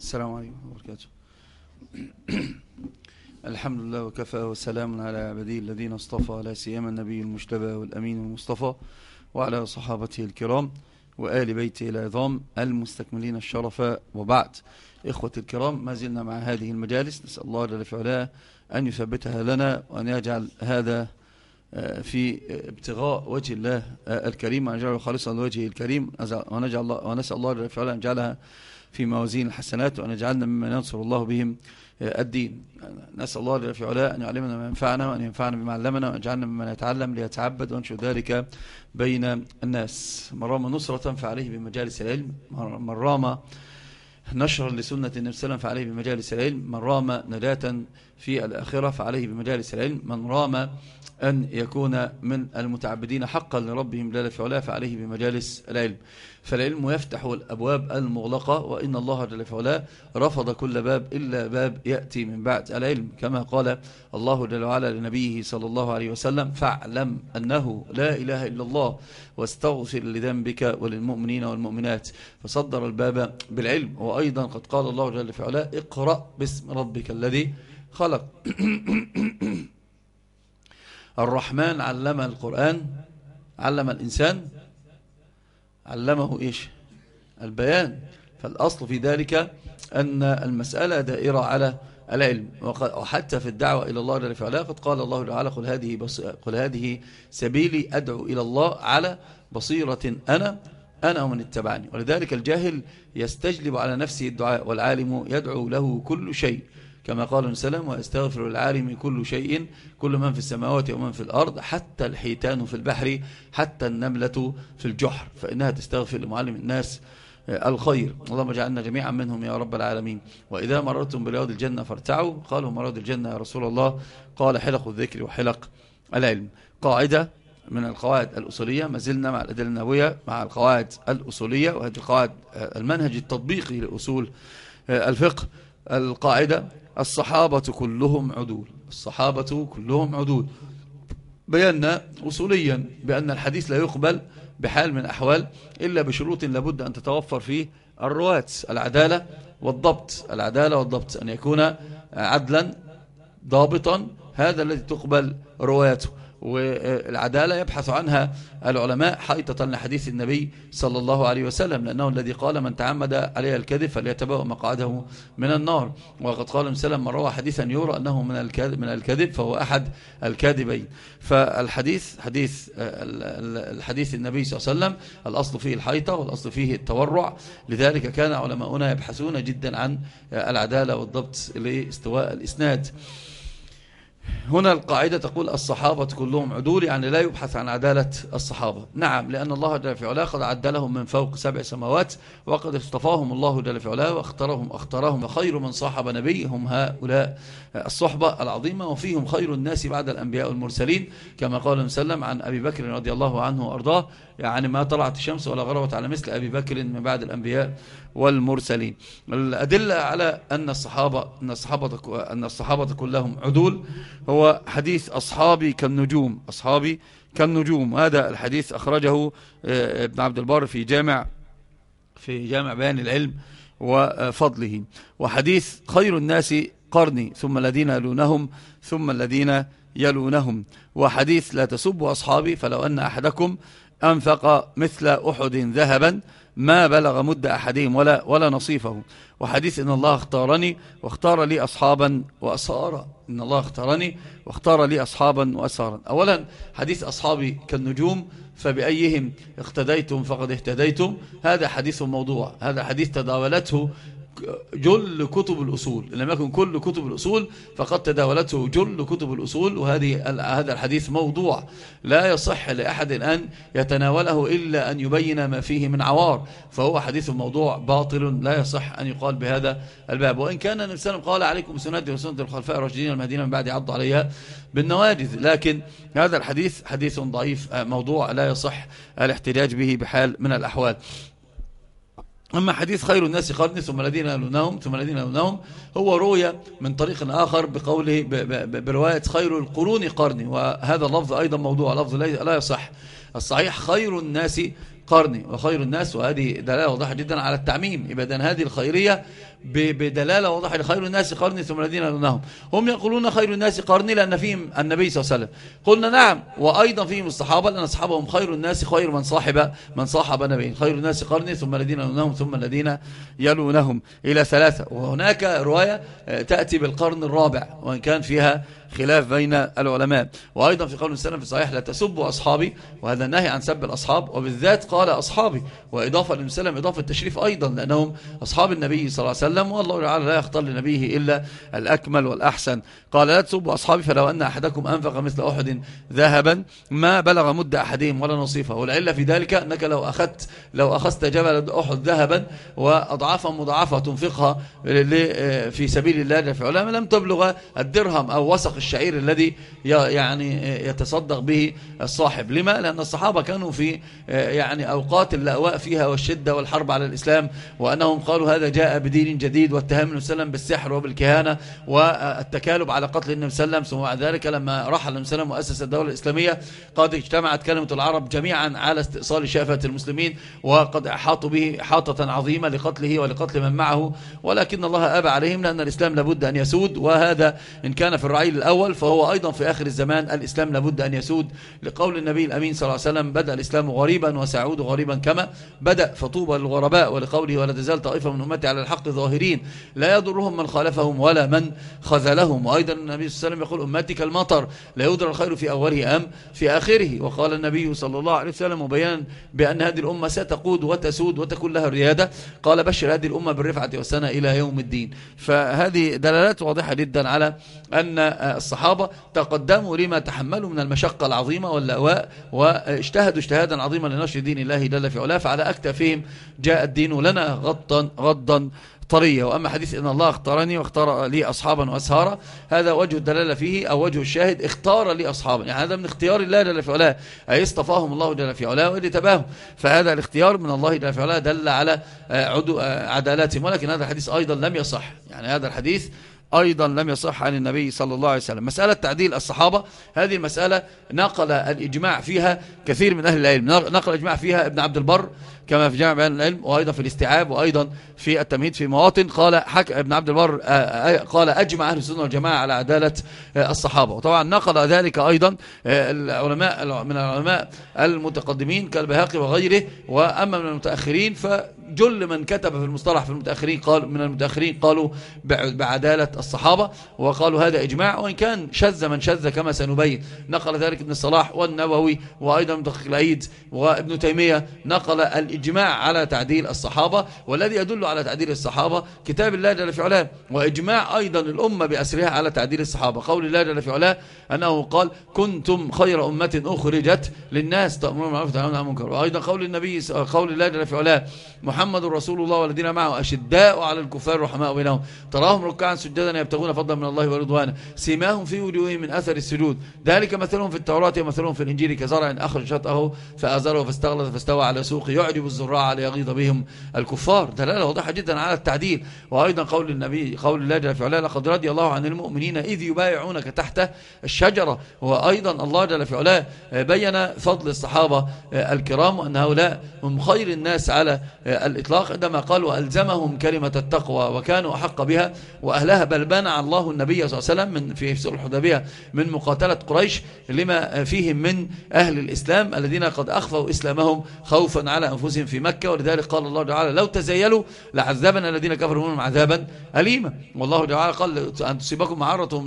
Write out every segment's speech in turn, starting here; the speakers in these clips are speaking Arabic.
السلام عليكم وبركاته. الحمد لله وكفى وسلام على عبدي الذين اصطفى لا سيما النبي المجتبى والأمين المصطفى وعلى صحابته الكرام وآل بيته العظام المستكملين الشرف. وبعد إخوة الكرام ما زلنا مع هذه المجالس نسأل الله جل في أن يثبتها لنا وأن يجعل هذا آه، في ابتغاء وجه الله آه، الكريم وأن يجعله خالصا لوجهه الكريم. ونجعل الله ونسأل الله جل في أن يجعلها في موازين الحسنات وأن يجعلنا ممن ينصر الله بهم آه، الدين. نسأل الله جل في علاه أن يعلمنا ما ينفعنا وأن ينفعنا بما علمنا وأن يجعلنا ممن يتعلم ليتعبد وأنشر ذلك بين الناس. من رام نصرة فعليه بمجالس العلم. من رام نشرا لسنة النبي صلى الله عليه وسلم فعليه بمجالس العلم. من رام نجاة في الآخرة فعليه بمجالس العلم. من رام أن يكون من المتعبدين حقا لربهم جل في علاه فعليه بمجالس العلم. فالعلم يفتح الأبواب المغلقة وإن الله جل في علاه رفض كل باب إلا باب يأتي من بعد العلم. كما قال الله جل وعلا لنبيه صلى الله عليه وسلم فاعلم أنه لا إله إلا الله واستغفر لذنبك وللمؤمنين والمؤمنات. فصدر الباب بالعلم. وأيضا قد قال الله جل في علاه اقرأ باسم ربك الذي خلق. الرحمن علم القرآن علم الإنسان علمه إيش؟ البيان. فالأصل في ذلك أن المسألة دائرة على العلم. وحتى في الدعوة إلى الله جل وعلا قد قال الله تعالى قل هذه, قل هذه سبيلي أدعو إلى الله على بصيرة أنا أنا ومن اتبعني. ولذلك الجاهل يستجلب على نفسه الدعاء والعالم يدعو له كل شيء. كما قال السلام ويستغفر العالم كل شيء كل من في السماوات ومن في الأرض حتى الحيتان في البحر حتى النملة في الجحر. فإنها تستغفر لمعلم الناس الخير. اللهم اجعلنا جميعا منهم يا رب العالمين. وإذا مررتم برياض الجنة فارتعوا. قالوا مراد الجنة يا رسول الله. قال حلق الذكر وحلق العلم. قاعدة من القواعد الأصولية ما زلنا مع الأدلة النووية مع القواعد الأصولية وهذه القواعد المنهج التطبيقي لأصول الفقه. القاعدة الصحابة كلهم عدول. الصحابة كلهم عدول. بينا أصوليا بأن الحديث لا يقبل بحال من أحوال إلا بشروط لابد أن تتوفر فيه الرواة العدالة والضبط. العدالة والضبط أن يكون عدلا ضابطا. هذا الذي تقبل روايته. والعدالة يبحث عنها العلماء حيطة لحديث النبي صلى الله عليه وسلم لأنه الذي قال من تعمد عليه الكذب فليتبوأ مقعده من النار. وقد قال مسلم من روى حديثا يرى أنه من الكذب, من الكذب فهو أحد الكاذبين. فالحديث حديث الحديث النبي صلى الله عليه وسلم الأصل فيه الحيطة والأصل فيه التورع. لذلك كان علماؤنا يبحثون جدا عن العدالة والضبط لاستواء الإسناد. هنا القاعدة تقول الصحابة كلهم عدول يعني لا يبحث عن عدالة الصحابة. نعم لأن الله جل في علاه قد عدلهم من فوق سبع سماوات وقد اصطفاهم الله جل في علاه واختارهم اختارهم وخير من صاحب نبي هم هؤلاء الصحبة العظيمة وفيهم خير الناس بعد الأنبياء والمرسلين كما قال وسلم عن أبي بكر رضي الله عنه وأرضاه يعني ما طلعت الشمس ولا غربت على مثل أبي بكر من بعد الأنبياء والمرسلين. الأدلة على أن الصحابة أن الصحابة أن الصحابة كلهم عدول هو حديث أصحابي كالنجوم. أصحابي كالنجوم. هذا الحديث أخرجه آه، ابن عبد البر في جامع في جامع بيان العلم وفضله. وحديث خير الناس قرني ثم الذين يلونهم ثم الذين يلونهم. وحديث لا تسبوا أصحابي فلو أن أحدكم أنفق مثل أحد ذهبا ما بلغ مد أحدهم ولا, ولا نصيفه. وحديث إن الله اختارني واختار لي أصحابا وأسارا. إن الله اختارني واختار لي أصحابا وأسارا. أولا حديث أصحابي كالنجوم فبأيهم اقتديتم فقد اهتديتم. هذا حديث موضوع هذا حديث تداولته جل كتب الأصول. إن لم يكن كل كتب الأصول فقد تداولته جل كتب الأصول وهذه هذا الحديث موضوع. لا يصح لأحد أن يتناوله إلا أن يبين ما فيه من عوار. فهو حديث موضوع باطل لا يصح أن يقال بهذا الباب. وإن كان النبي صلى الله عليه وسلم قال عليكم سنتي وسنة الخلفاء الراشدين المهديين من بعد عض عليها بالنواجذ لكن هذا الحديث حديث ضعيف موضوع لا يصح الاحتجاج به بحال من الأحوال. أما حديث خير الناس قرني ثم الذين يلونهم ثم الذين يلونهم هو روي من طريق آخر بقوله برواية خير القرون قرني. وهذا اللفظ أيضا موضوع لفظ لا يصح. الصحيح خير الناس قرني. وخير الناس وهذه دلالة واضحة جدا على التعميم. إذن هذه الخيرية بدلالة واضحة خير الناس قرني ثم الذين يلونهم هم يقولون خير الناس قرني لأن فيهم النبي صلى الله عليه وسلم. قلنا نعم وأيضا فيهم الصحابة لأن أصحابهم خير الناس خير من صاحب من صاحب نبي خير الناس قرني ثم الذين يلونهم ثم الذين يلونهم. إلى ثلاثة. وهناك رواية تأتي بالقرن الرابع وإن كان فيها خلاف بين العلماء. وأيضا في قول السلام في صحيح لا تسبوا أصحابي. وهذا النهي عن سب الأصحاب. وبالذات قال أصحابي. وإضافة للمسلم إضافة التشريف أيضا لأنهم أصحاب النبي صلى الله عليه وسلم. والله تعالى لا يختار لنبيه إلا الأكمل والأحسن. قال لا تسبوا أصحابي فلو أن أحدكم أنفق مثل أحد ذهبا ما بلغ مد أحدهم ولا نصيفه والعلة في ذلك أنك لو أخذت لو أخذت جبل أحد ذهبا وأضعافا مضاعفة تنفقها في سبيل الله في علامة لم تبلغ الدرهم أو وسق الشعير الذي يعني يتصدق به الصاحب لما؟ لأن الصحابة كانوا في يعني أوقات اللأواء فيها والشدة والحرب على الإسلام وأنهم قالوا هذا جاء بدين جديد واتهم النبي بالسحر وبالكهانة والتكالب قتل النبي صلى الله عليه وسلم ثم بعد ذلك لما رحل النبي صلى الله عليه وسلم وأسس الدولة الإسلامية قد اجتمعت كلمة العرب جميعا على استئصال شافة المسلمين وقد أحاطوا به حاطة عظيمة لقتله ولقتل من معه ولكن الله أبى عليهم لأن الإسلام لابد أن يسود وهذا إن كان في الرعيل الأول فهو أيضا في آخر الزمان الإسلام لابد أن يسود. لقول النبي الأمين صلى الله عليه وسلم بدأ الإسلام غريبا وسيعود غريبا كما بدأ فطوبى للغرباء ولقوله ولا تزال طائفة من أمتي على الحق ظاهرين لا يضرهم من خالفهم ولا من خذلهم. وأيضا النبي صلى الله عليه وسلم يقول أمتي كالمطر لا يدر الخير في أوله أم في آخره. وقال النبي صلى الله عليه وسلم مبينا بأن هذه الأمة ستقود وتسود وتكون لها الريادة. قال بشر هذه الأمة بالرفعة والسنة إلى يوم الدين. فهذه دلالات واضحة جدا على أن الصحابة تقدموا لما تحملوا من المشقة العظيمة واللأواء واجتهدوا اجتهادا عظيما لنشر دين الله جل في علاه. فعلى أكتفهم جاء الدين لنا غضا غضا طرية وأما حديث إن الله اختارني واختار لي أصحابا وأسهارا هذا وجه الدلالة فيه أو وجه الشاهد اختار لي أصحابا. يعني هذا من اختيار الله جل في علاه أي اصطفاهم الله جل في علاه وإلي تباهم فهذا الاختيار من الله جل في علاه دل على عدالاتهم ولكن هذا الحديث أيضا لم يصح. يعني هذا الحديث أيضا لم يصح عن النبي صلى الله عليه وسلم. مسألة تعديل الصحابة هذه المسألة نقل الإجماع فيها كثير من أهل العلم. نقل الإجماع فيها ابن عبد البر كما في جامع بيان العلم وأيضا في الاستيعاب وأيضا في التمهيد في مواطن. قال حك ابن عبد البر قال أجمع أهل السنة والجماعة على عدالة الصحابة. وطبعا نقل ذلك أيضا العلماء من العلماء المتقدمين كالبهاقي وغيره وأما من المتأخرين فجل من كتب في المصطلح في المتأخرين قال من المتأخرين قالوا بعدالة الصحابة وقالوا هذا إجماع وإن كان شذ من شذ كما سنبين. نقل ذلك ابن الصلاح والنووي وأيضا مدقق العيد وابن تيمية. نقل الإجماع على تعديل الصحابة والذي يدل على تعديل الصحابة كتاب الله جل في علاه وإجماع أيضا الأمة بأسرها على تعديل الصحابة. قول الله جل في علاه أنه قال كنتم خير أمة أخرجت للناس تأمرون بالمعروف وتنهون عن المنكر. وأيضا قول النبي قول الله جل في علاه رسول الله والذين معه أشداء على الكفار رحماء بينهم. تراهم ركعا سجدا يبتغون فضلا من الله ورضوانا سيماهم في وجوههم من أثر السجود. ذلك مثلهم في التوراة ومثلهم في الإنجيل. كزرع أخرج شطأه فأزره فاستغلظ فاستوى على سوق يعجب الزراع ليغيظ بهم الكفار. دلالة واضحة جدا على التعديل. وأيضا قول النبي قول الله جل في علاه لقد رضي الله عن المؤمنين إذ يبايعونك تحت الشجرة. وأيضا الله جل في علاه بين فضل الصحابة الكرام وأن هؤلاء هم خير الناس على الإطلاق عندما قال وألزمهم كلمة التقوى وكانوا أحق بها وأهلها بل بنع الله النبي صلى الله عليه وسلم من في سورة الحديبية من مقاتلة قريش لما فيهم من أهل الإسلام الذين قد أخفوا إسلامهم خوفا على أنفسهم في مكة ولذلك قال الله تعالى لو تزيلوا لعذبنا الذين كفروا منهم عذابا أليما. والله تعالى قال أن تصيبكم معرة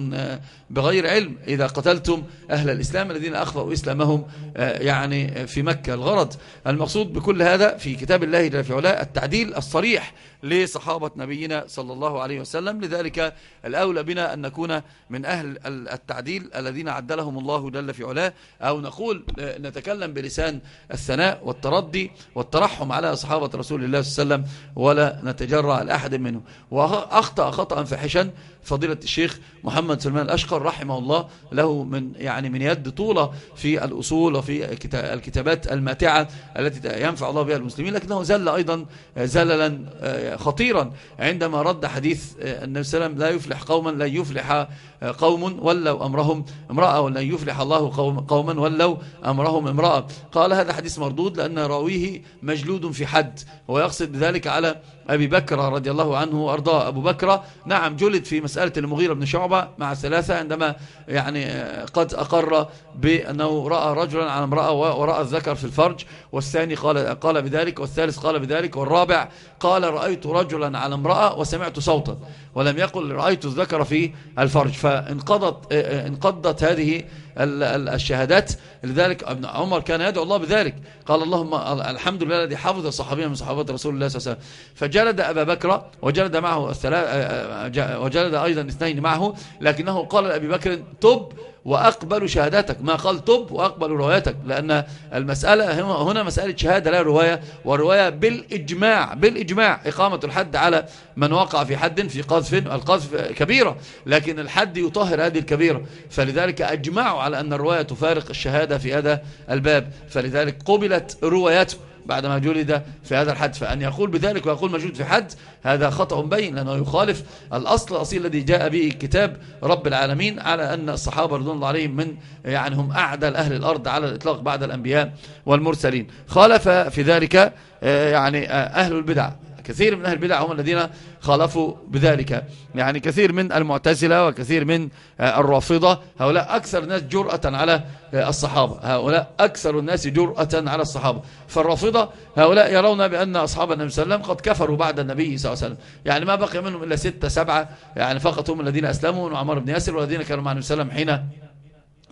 بغير علم إذا قتلتم أهل الإسلام الذين أخفوا إسلامهم آه، يعني في مكة. الغرض المقصود بكل هذا في كتاب الله جل في علاه التعديل الصريح لصحابة نبينا صلى الله عليه وسلم. لذلك الأولى بنا أن نكون من أهل التعديل الذين عدلهم الله جل في علاه أو نقول نتكلم بلسان الثناء والتردي والترحم على صحابة رسول الله صلى الله عليه وسلم ولا نتجرع لأحد منه وأخطأ خطأ فحشا فضيلة الشيخ محمد سلمان الأشقر رحمه الله له من يعني من يد طولة في الأصول وفي الكتابات الماتعة التي ينفع الله بها المسلمين لكنه زل أيضا زللا آه، خطيرا. عندما رد حديث آه، النبي صلى الله عليه وسلم لا يفلح قوما لا يفلح قوم ولوا أمرهم امرأة ولن يفلح الله قوما ولوا أمرهم امرأة. قال هذا حديث مردود لأن راويه مجلود في حد ويقصد بذلك على أبي بكر رضي الله عنه وأرضاه. أبو بكر نعم جلد في مسألة المغيرة بن شعبة مع الثلاثة عندما يعني قد أقر بأنه رأى رجلا على امرأة ورأى الذكر في الفرج. والثاني قال, قال بذلك والثالث قال بذلك والرابع قال رأيت رجلا على امرأة وسمعت صوتا ولم يقل رأيت الذكر في الفرج. فانقضت انقضت هذه الشهادات. لذلك ابن عمر كان يدعو الله بذلك. قال اللهم الحمد لله الذي حفظ الصحابين من صحابة رسول الله صلى الله عليه وسلم. فجلد أبا بكر وجلد معه الثلاث وجلد أيضا اثنين معه لكنه قال لأبي بكر تب وأقبل شهادتك. ما قال طب وأقبل روايتك لأن المسألة هنا مسألة شهادة لا رواية ورواية بالإجماع بالإجماع. إقامة الحد على من وقع في حد في قذف القذف كبيرة لكن الحد يطهر هذه الكبيرة. فلذلك أجمعوا على أن الرواية تفارق الشهادة في هذا الباب. فلذلك قبلت روايته بعدما جلد في هذا الحد. فأن يقول بذلك ويقول موجود في حد هذا خطأ بين لأنه يخالف الأصل الأصيل الذي جاء به كتاب رب العالمين على أن الصحابة رضوان الله عليهم من يعني هم أعدل أهل الأرض على الإطلاق بعد الأنبياء والمرسلين. خالف في ذلك آه، يعني آه، أهل البدع. كثير من أهل البدع هم الذين خالفوا بذلك. يعني كثير من المعتزلة وكثير من آه، الرافضة هؤلاء أكثر الناس جرأة على آه، الصحابة. هؤلاء أكثر الناس جرأة على الصحابة. فالرافضة هؤلاء يرون بأن أصحاب النبي صلى الله عليه وسلم قد كفروا بعد النبي صلى الله عليه وسلم. يعني ما بقي منهم إلا ستة سبعة يعني فقط هم الذين أسلموا وعمر بن ياسر والذين كانوا مع النبي صلى الله عليه وسلم حين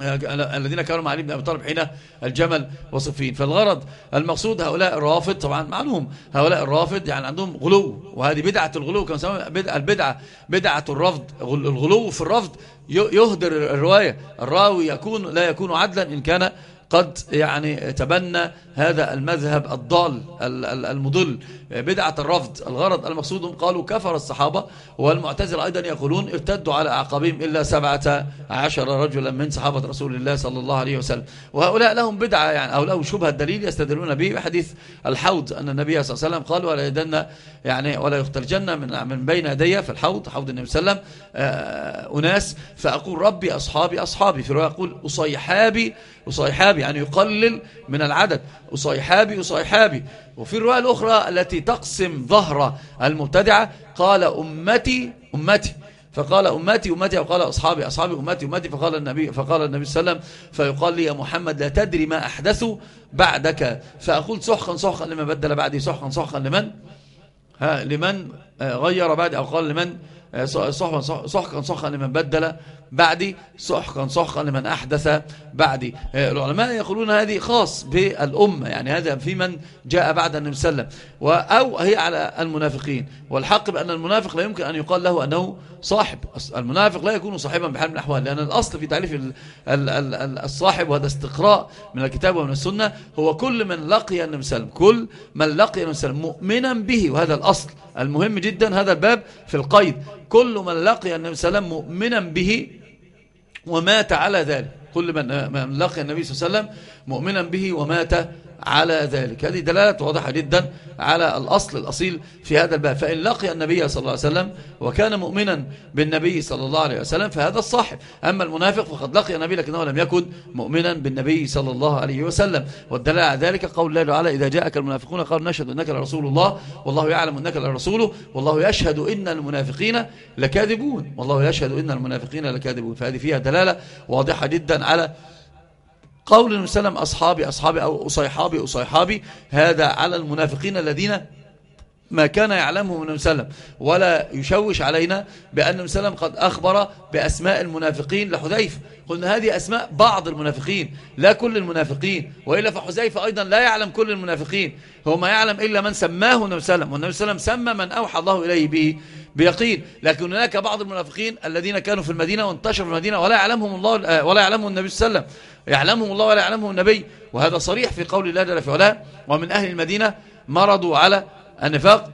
الذين كانوا مع علي بن أبي طالب حين الجمل وصفين. فالغرض المقصود هؤلاء الرافض طبعا معلوم. هؤلاء الرافض يعني عندهم غلو وهذه بدعة الغلو كما سموا البدعة بدعة الرفض. الغلو في الرفض يهدر الرواية. الراوي يكون لا يكون عدلا إن كان قد يعني تبنى هذا المذهب الضال المضل. بدعة الرفض الغرض المقصود قالوا كفر الصحابة والمعتزلة أيضا يقولون ارتدوا على أعقابهم إلا سبعة عشر رجلا من صحابة رسول الله صلى الله عليه وسلم. وهؤلاء لهم بدعة يعني أو لهم شبهة دليل يستدلون به بحديث الحوض أن النبي صلى الله عليه وسلم قال ولا يدن يعني ولا يخترجن من من بين يدي في الحوض حوض النبي صلى الله عليه وسلم آه، أناس. فأقول ربي أصحابي أصحابي في رواية يقول أصيحابي أصيحابي. يعني يقلل من العدد. أصيحابي أصيحابي وفي الرواية الأخرى التي تقسم ظهر المبتدعة قال أمتي أمتي. فقال أمتي أمتي وقال أصحابي أصحابي أمتي أمتي. فقال النبي فقال النبي صلى الله عليه وسلم فيقال لي يا محمد لا تدري ما أحدثوا بعدك. فأقول سحقا سحقا لمن بدل بعدي سحقا سحقا لمن؟ ها لمن غير بعدي أو قال لمن؟ سحقا سحقا لمن بدل بعدي سحقا سحقا لمن أحدث بعدي. آه، العلماء يقولون هذه خاص بالأمة يعني هذا في من جاء بعد النبي صلى الله عليه وسلم. أو هي على المنافقين. والحق بأن المنافق لا يمكن أن يقال له أنه صاحب. المنافق لا يكون صاحبا بحال من الأحوال لأن الأصل في تعريف الصاحب وهذا استقراء من الكتاب ومن السنة هو كل من لقي النبي صلى الله عليه وسلم كل من لقي النبي صلى الله عليه وسلم مؤمنا به وهذا الأصل المهم جدا هذا الباب في القيد. كل من لقي النبي صلى الله عليه وسلم مؤمنا به ومات على ذلك. كل من لقي النبي صلى الله عليه وسلم مؤمنا به ومات على ذلك. هذه دلالة واضحة جدا على الأصل الأصيل في هذا الباب. فإن لقي النبي صلى الله عليه وسلم وكان مؤمنا بالنبي صلى الله عليه وسلم فهذا الصاحب. أما المنافق فقد لقي النبي لكنه لم يكن مؤمنا بالنبي صلى الله عليه وسلم. والدلالة على ذلك قول الله تعالى إذا جاءك المنافقون قالوا نشهد أنك لرسول الله والله يعلم أنك لرسوله والله يشهد إن المنافقين لكاذبون والله يشهد إن المنافقين لكاذبون. فهذه فيها دلالة واضحة جدا على قول النبي صلى الله عليه وسلم أصحابي أصحابي أو أصيحابي أصيحابي هذا على المنافقين الذين ما كان يعلمه النبي صلى الله عليه وسلم. ولا يشوش علينا بأن النبي صلى الله عليه وسلم قد أخبر بأسماء المنافقين لحذيفة. قلنا هذه أسماء بعض المنافقين لا كل المنافقين. وإلا فحذيفة أيضا لا يعلم كل المنافقين. هو ما يعلم إلا من سماه النبي صلى الله عليه وسلم والنبي صلى الله عليه وسلم سمى من أوحى الله إليه به. بيقين. لكن هناك بعض المنافقين الذين كانوا في المدينة وانتشروا في المدينة ولا يعلمهم الله ولا يعلمهم النبي صلى الله عليه وسلم. يعلمهم الله ولا يعلمهم النبي. وهذا صريح في قول الله جل في علاه ومن أهل المدينة مرضوا على النفاق.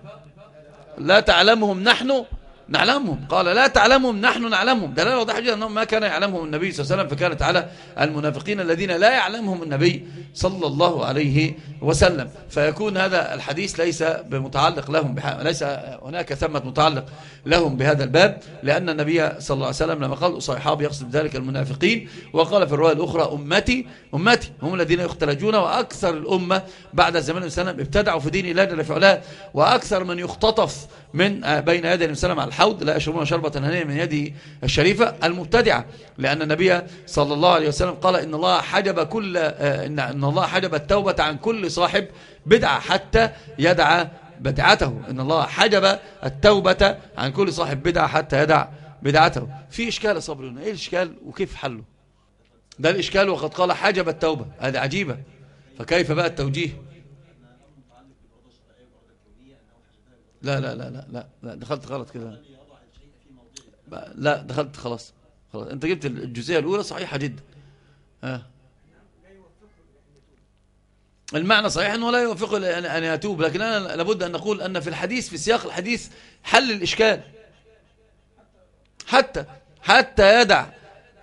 لا تعلمهم نحن نعلمهم. قال لا تعلمهم نحن نعلمهم. دلالة واضحة جدا أنهم ما كان يعلمهم النبي صلى الله عليه وسلم فكانت على المنافقين الذين لا يعلمهم النبي صلى الله عليه وسلم. فيكون هذا الحديث ليس بمتعلق لهم ليس هناك ثمة متعلق لهم بهذا الباب لأن النبي صلى الله عليه وسلم لما قال صحابي يقصد ذلك المنافقين وقال في الرواية الأخرى أمتي أمتي هم الذين يختلجون وأكثر الأمة بعد زمان السلام ابتدعوا في دين الله جل في وأكثر من يختطف من بين يدي النبي صلى الله عليه وسلم الحوض لا يشربون شربة هنية من يده الشريفة المبتدعة لأن النبي صلى الله عليه وسلم قال إن الله حجب كل إن الله حجب التوبة عن كل صاحب بدعة حتى يدع بدعته. إن الله حجب التوبة عن كل صاحب بدعة حتى يدع بدعته. في إشكال صبر هنا إيه الإشكال وكيف حله؟ ده الإشكال وقد قال حجب التوبة هذه عجيبة. فكيف بقى التوجيه؟ لا لا لا لا لا, لا دخلت غلط كده. لا دخلت خلاص خلاص. انت جبت الجزئية الأولى صحيحة جدا. ها. المعنى صحيح إنه لا يوفق ان يتوب لكن أنا لابد أن نقول أن في الحديث في سياق الحديث حل الإشكال. حتى حتى يدع.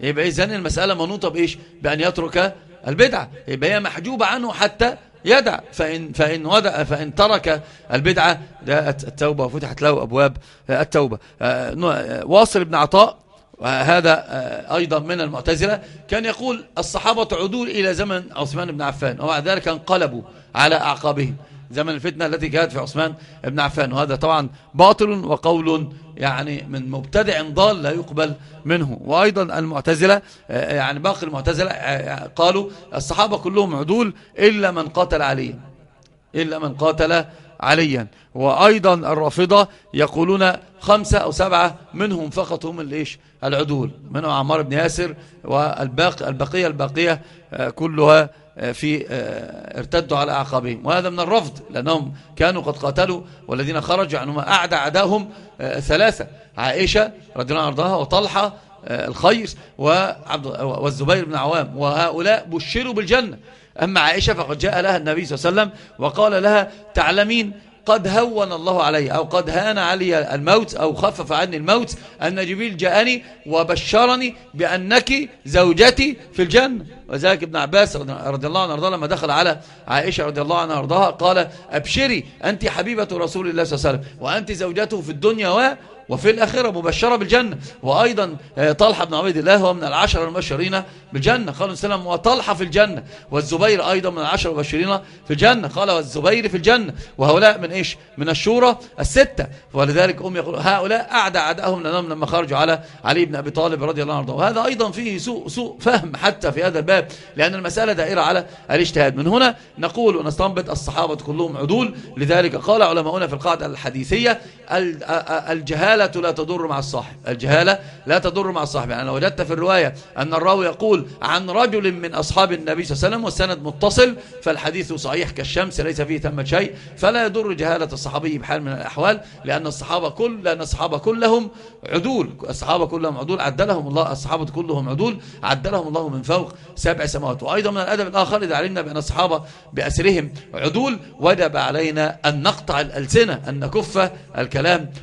يبقى اذا المسألة منوطة بإيش؟ بأن يترك البدعة. يبقى هي محجوبة عنه حتى يدع فإن, فإن, ودع فإن ترك البدعة جاءت التوبة. وفتحت له أبواب التوبة. آه، واصل بن عطاء وهذا آه، أيضا من المعتزلة كان يقول الصحابة عدول إلى زمن عثمان بن عفان ومع ذلك انقلبوا على أعقابهم. زمن الفتنة التي كانت في عثمان بن عفان. وهذا طبعا باطل وقول يعني من مبتدع ضال لا يقبل منه. وأيضا المعتزلة آه، يعني باقي المعتزلة آه، قالوا الصحابة كلهم عدول إلا من قاتل عليا إلا من قاتل عليا. وأيضا الرافضة يقولون خمسة أو سبعة منهم فقط هم الإيش العدول. منهم عمار بن ياسر والباقية البقية الباقية آه، كلها في ارتدوا على أعقابهم. وهذا من الرفض لأنهم كانوا قد قاتلوا والذين خرجوا عنهم أعدى عداهم ثلاثة عائشة رضي الله عنها وطلحة آه، الخير والزبير بن عوام. وهؤلاء بشروا بالجنة. أما عائشة فقد جاء لها النبي صلى الله عليه وسلم وقال لها تعلمين قد هون الله علي أو قد هان علي الموت أو خفف عني الموت أن جبريل جاءني وبشرني بأنك زوجتي في الجنة. وذلك ابن عباس رضي الله عنه لما دخل على عائشة رضي الله عنها أرضها قال أبشري أنت حبيبة رسول الله صلى الله عليه وسلم وأنت زوجته في الدنيا وفي الآخرة مبشرة بالجنة. وأيضا آه، طلحة بن عبيد الله هو من العشر المبشرين بالجنة. قال السلام وطلحة في الجنة. والزبير أيضا من العشر المبشرين في الجنة. قال والزبير في الجنة. وهؤلاء من إيش؟ من الشورى الستة. ولذلك أم يقول هؤلاء أعدى أعدائهم لأنهم لما خرجوا على علي بن أبي طالب رضي الله عنه. وهذا أيضا فيه سوء, سوء فهم حتى في هذا الباب لأن المسألة دائرة على الاجتهاد. من هنا نقول ونستنبط الصحابة كلهم عدول. لذلك قال علماؤنا في القاعدة الحديثية الجهالة لا تضر مع الصاحب. الجهالة لا تضر مع الصاحب. يعني لو وجدت في الرواية أن الراوي يقول عن رجل من أصحاب النبي صلى الله عليه وسلم والسند متصل فالحديث صحيح كالشمس ليس فيه ثمة شيء فلا يضر جهالة الصحابي بحال من الأحوال لأن الصحابة كل لأن الصحابة كلهم عدول. الصحابة كلهم عدول عدلهم الله الصحابة كلهم عدول عدلهم الله من فوق سبع سماوات. وأيضا من الأدب الآخر إذا علمنا بأن الصحابة بأسرهم عدول وجب علينا أن نقطع الألسنة أن نكف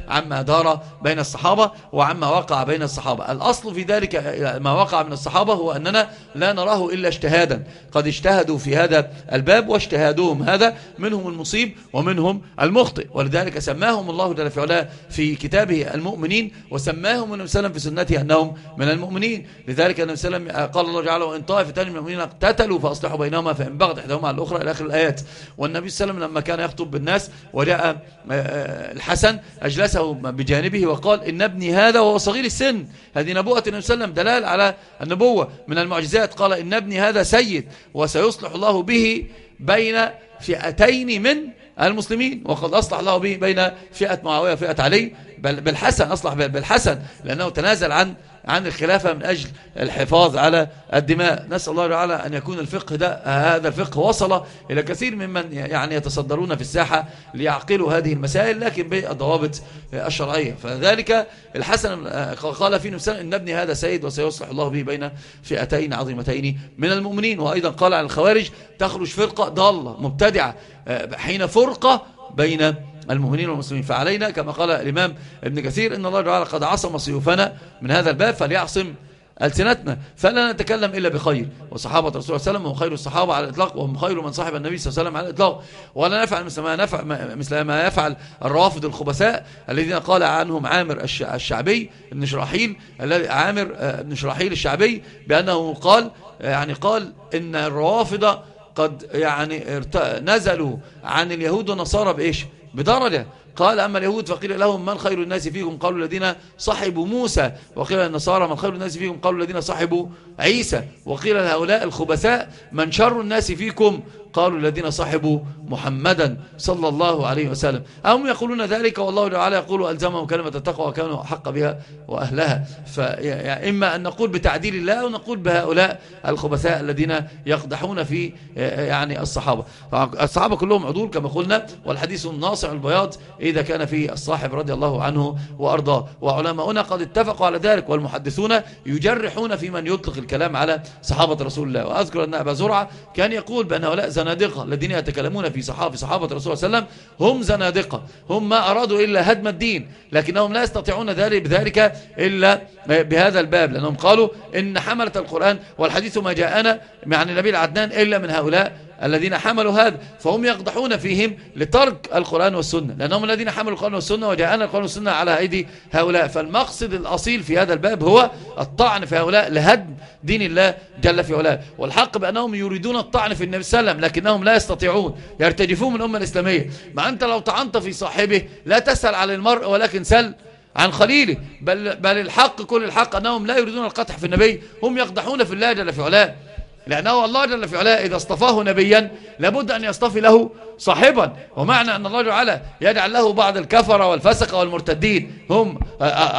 عما دار بين الصحابة وعما وقع بين الصحابة. الأصل في ذلك ما وقع من الصحابة هو أننا لا نراه إلا اجتهادا. قد اجتهدوا في هذا الباب واجتهادهم هذا منهم المصيب ومنهم المخطئ. ولذلك سماهم الله جل في في كتابه المؤمنين وسماهم النبي صلى في سنته أنهم من المؤمنين. لذلك النبي صلى الله عليه وسلم قال الله تعالى وإن طائفتان من المؤمنين اقتتلوا فأصلحوا بينهما فإن بغت إحداهما على الأخرى إلى آخر الآيات. والنبي صلى الله عليه وسلم لما كان يخطب بالناس وجاء آه، آه، الحسن أجلسه بجانبه وقال إن ابني هذا وهو صغير السن. هذه نبوة النبي صلى الله عليه وسلم. دلال على النبوة. من المعجزات قال إن ابني هذا سيد وسيصلح الله به بين فئتين من المسلمين. وقد أصلح الله به بين فئة معاوية وفئة علي. بل بالحسن أصلح بالحسن لأنه تنازل عن عن الخلافة من أجل الحفاظ على الدماء. نسأل الله تعالى أن يكون الفقه ده هذا الفقه وصل إلى كثير ممن يعني يتصدرون في الساحة ليعقلوا هذه المسائل لكن بالضوابط الشرعية. فذلك الحسن قال في نفسه إن ابني هذا سيد وسيصلح الله به بين فئتين عظيمتين من المؤمنين. وأيضا قال عن الخوارج تخرج فرقة ضالة مبتدعة حين فرقة بين المؤمنين والمسلمين. فعلينا كما قال الإمام ابن كثير إن الله تعالى قد عصم سيوفنا من هذا الباب فليعصم ألسنتنا. فلا نتكلم إلا بخير. وصحابة رسول الله صلى الله عليه وسلم هم خير الصحابة على الإطلاق وهم خير من صاحب النبي صلى الله عليه وسلم على الإطلاق. ولا نفعل مثل ما, نفع مثل ما يفعل الروافض الخبثاء الذين قال عنهم عامر الشعبي ابن شراحيل عامر آه، ابن شراحيل الشعبي بأنه قال يعني قال إن الروافض قد يعني نزلوا عن اليهود والنصارى بإيش؟ بدرجة. قال أما اليهود فقيل لهم من خير الناس فيكم؟ قالوا الذين صحبوا موسى. وقيل النصارى من خير الناس فيكم؟ قالوا الذين صحبوا عيسى. وقيل لهؤلاء الخبثاء من شر الناس فيكم؟ قالوا الذين صحبوا محمدا صلى الله عليه وسلم. هم يقولون ذلك والله تعالى يقول ألزمهم كلمة التقوى وكانوا حق بها وأهلها. فإما أن نقول بتعديل الله أو نقول بهؤلاء الخبثاء الذين يقدحون في يعني الصحابة. الصحابة كلهم عدول كما قلنا والحديث الناصع البياض إذا كان في الصاحب رضي الله عنه وأرضاه. وعلماؤنا قد اتفقوا على ذلك والمحدثون يجرحون في من يطلق الكلام على صحابة رسول الله. وأذكر أن أبا زرعة كان يقول بأن هؤلاء زنادقة. الذين يتكلمون في صحابة صحابة رسول الله صلى الله عليه وسلم هم زنادقة. هم ما أرادوا إلا هدم الدين لكنهم لا يستطيعون ذلك بذلك إلا بهذا الباب لأنهم قالوا إن حملة القرآن والحديث ما جاءنا عن النبي العدنان إلا من هؤلاء الذين حملوا هذا فهم يقضحون فيهم لترك القرآن والسنة لأنهم الذين حملوا القرآن والسنة وجاءنا القرآن والسنة على أيدي هؤلاء. فالمقصد الأصيل في هذا الباب هو الطعن في هؤلاء لهدم دين الله جل في علاه. والحق بأنهم يريدون الطعن في النبي صلى الله عليه وسلم لكنهم لا يستطيعون يرتجفون من الأمة الإسلامية. ما أنت لو طعنت في صاحبه لا تسأل على المرء ولكن سل عن خليله. بل, بل الحق كل الحق أنهم لا يريدون القطع في النبي هم يقدحون في الله جل في علاه. لأنه الله جل في علاه إذا اصطفاه نبيا لابد أن يصطفي له صاحبا. ومعنى أن الله جل يجعل له بعض الكفر والفسق والمرتدين. هم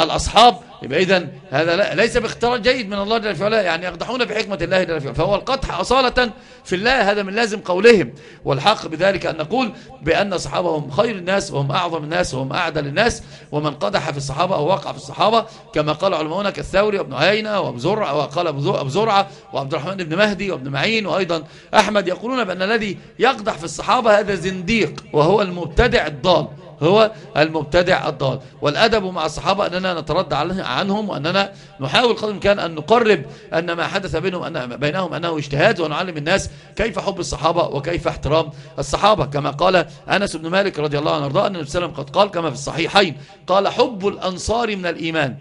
الأصحاب. يبقى إذن هذا ليس باختيار جيد من الله جل وعلا يعني يقدحون بحكمة الله جل وعلا. فهو القطح أصالة في الله هذا من لازم قولهم. والحق بذلك أن نقول بأن صحابة هم خير الناس وهم أعظم الناس وهم أعدل الناس ومن قدح في الصحابة أو وقع في الصحابة كما قال علماؤنا كالثوري وابن عيينة وأبو زرعة وقال أبو زرعة وعبد الرحمن بن مهدي وابن معين وأيضا أحمد يقولون بأن الذي يقدح في الصحابة هذا زنديق وهو المبتدع الضال. هو المبتدع الضال. والأدب مع الصحابة أننا نتردى عنهم وأننا نحاول قدر الإمكان أن نقرب أن ما حدث بينهم, أن بينهم أنه اجتهاد ونعلم الناس كيف حب الصحابة وكيف احترام الصحابة. كما قال أنس بن مالك رضي الله عنه وارضاه أن النبي صلى الله عليه وسلم قد قال كما في الصحيحين قال حب الأنصار من الإيمان.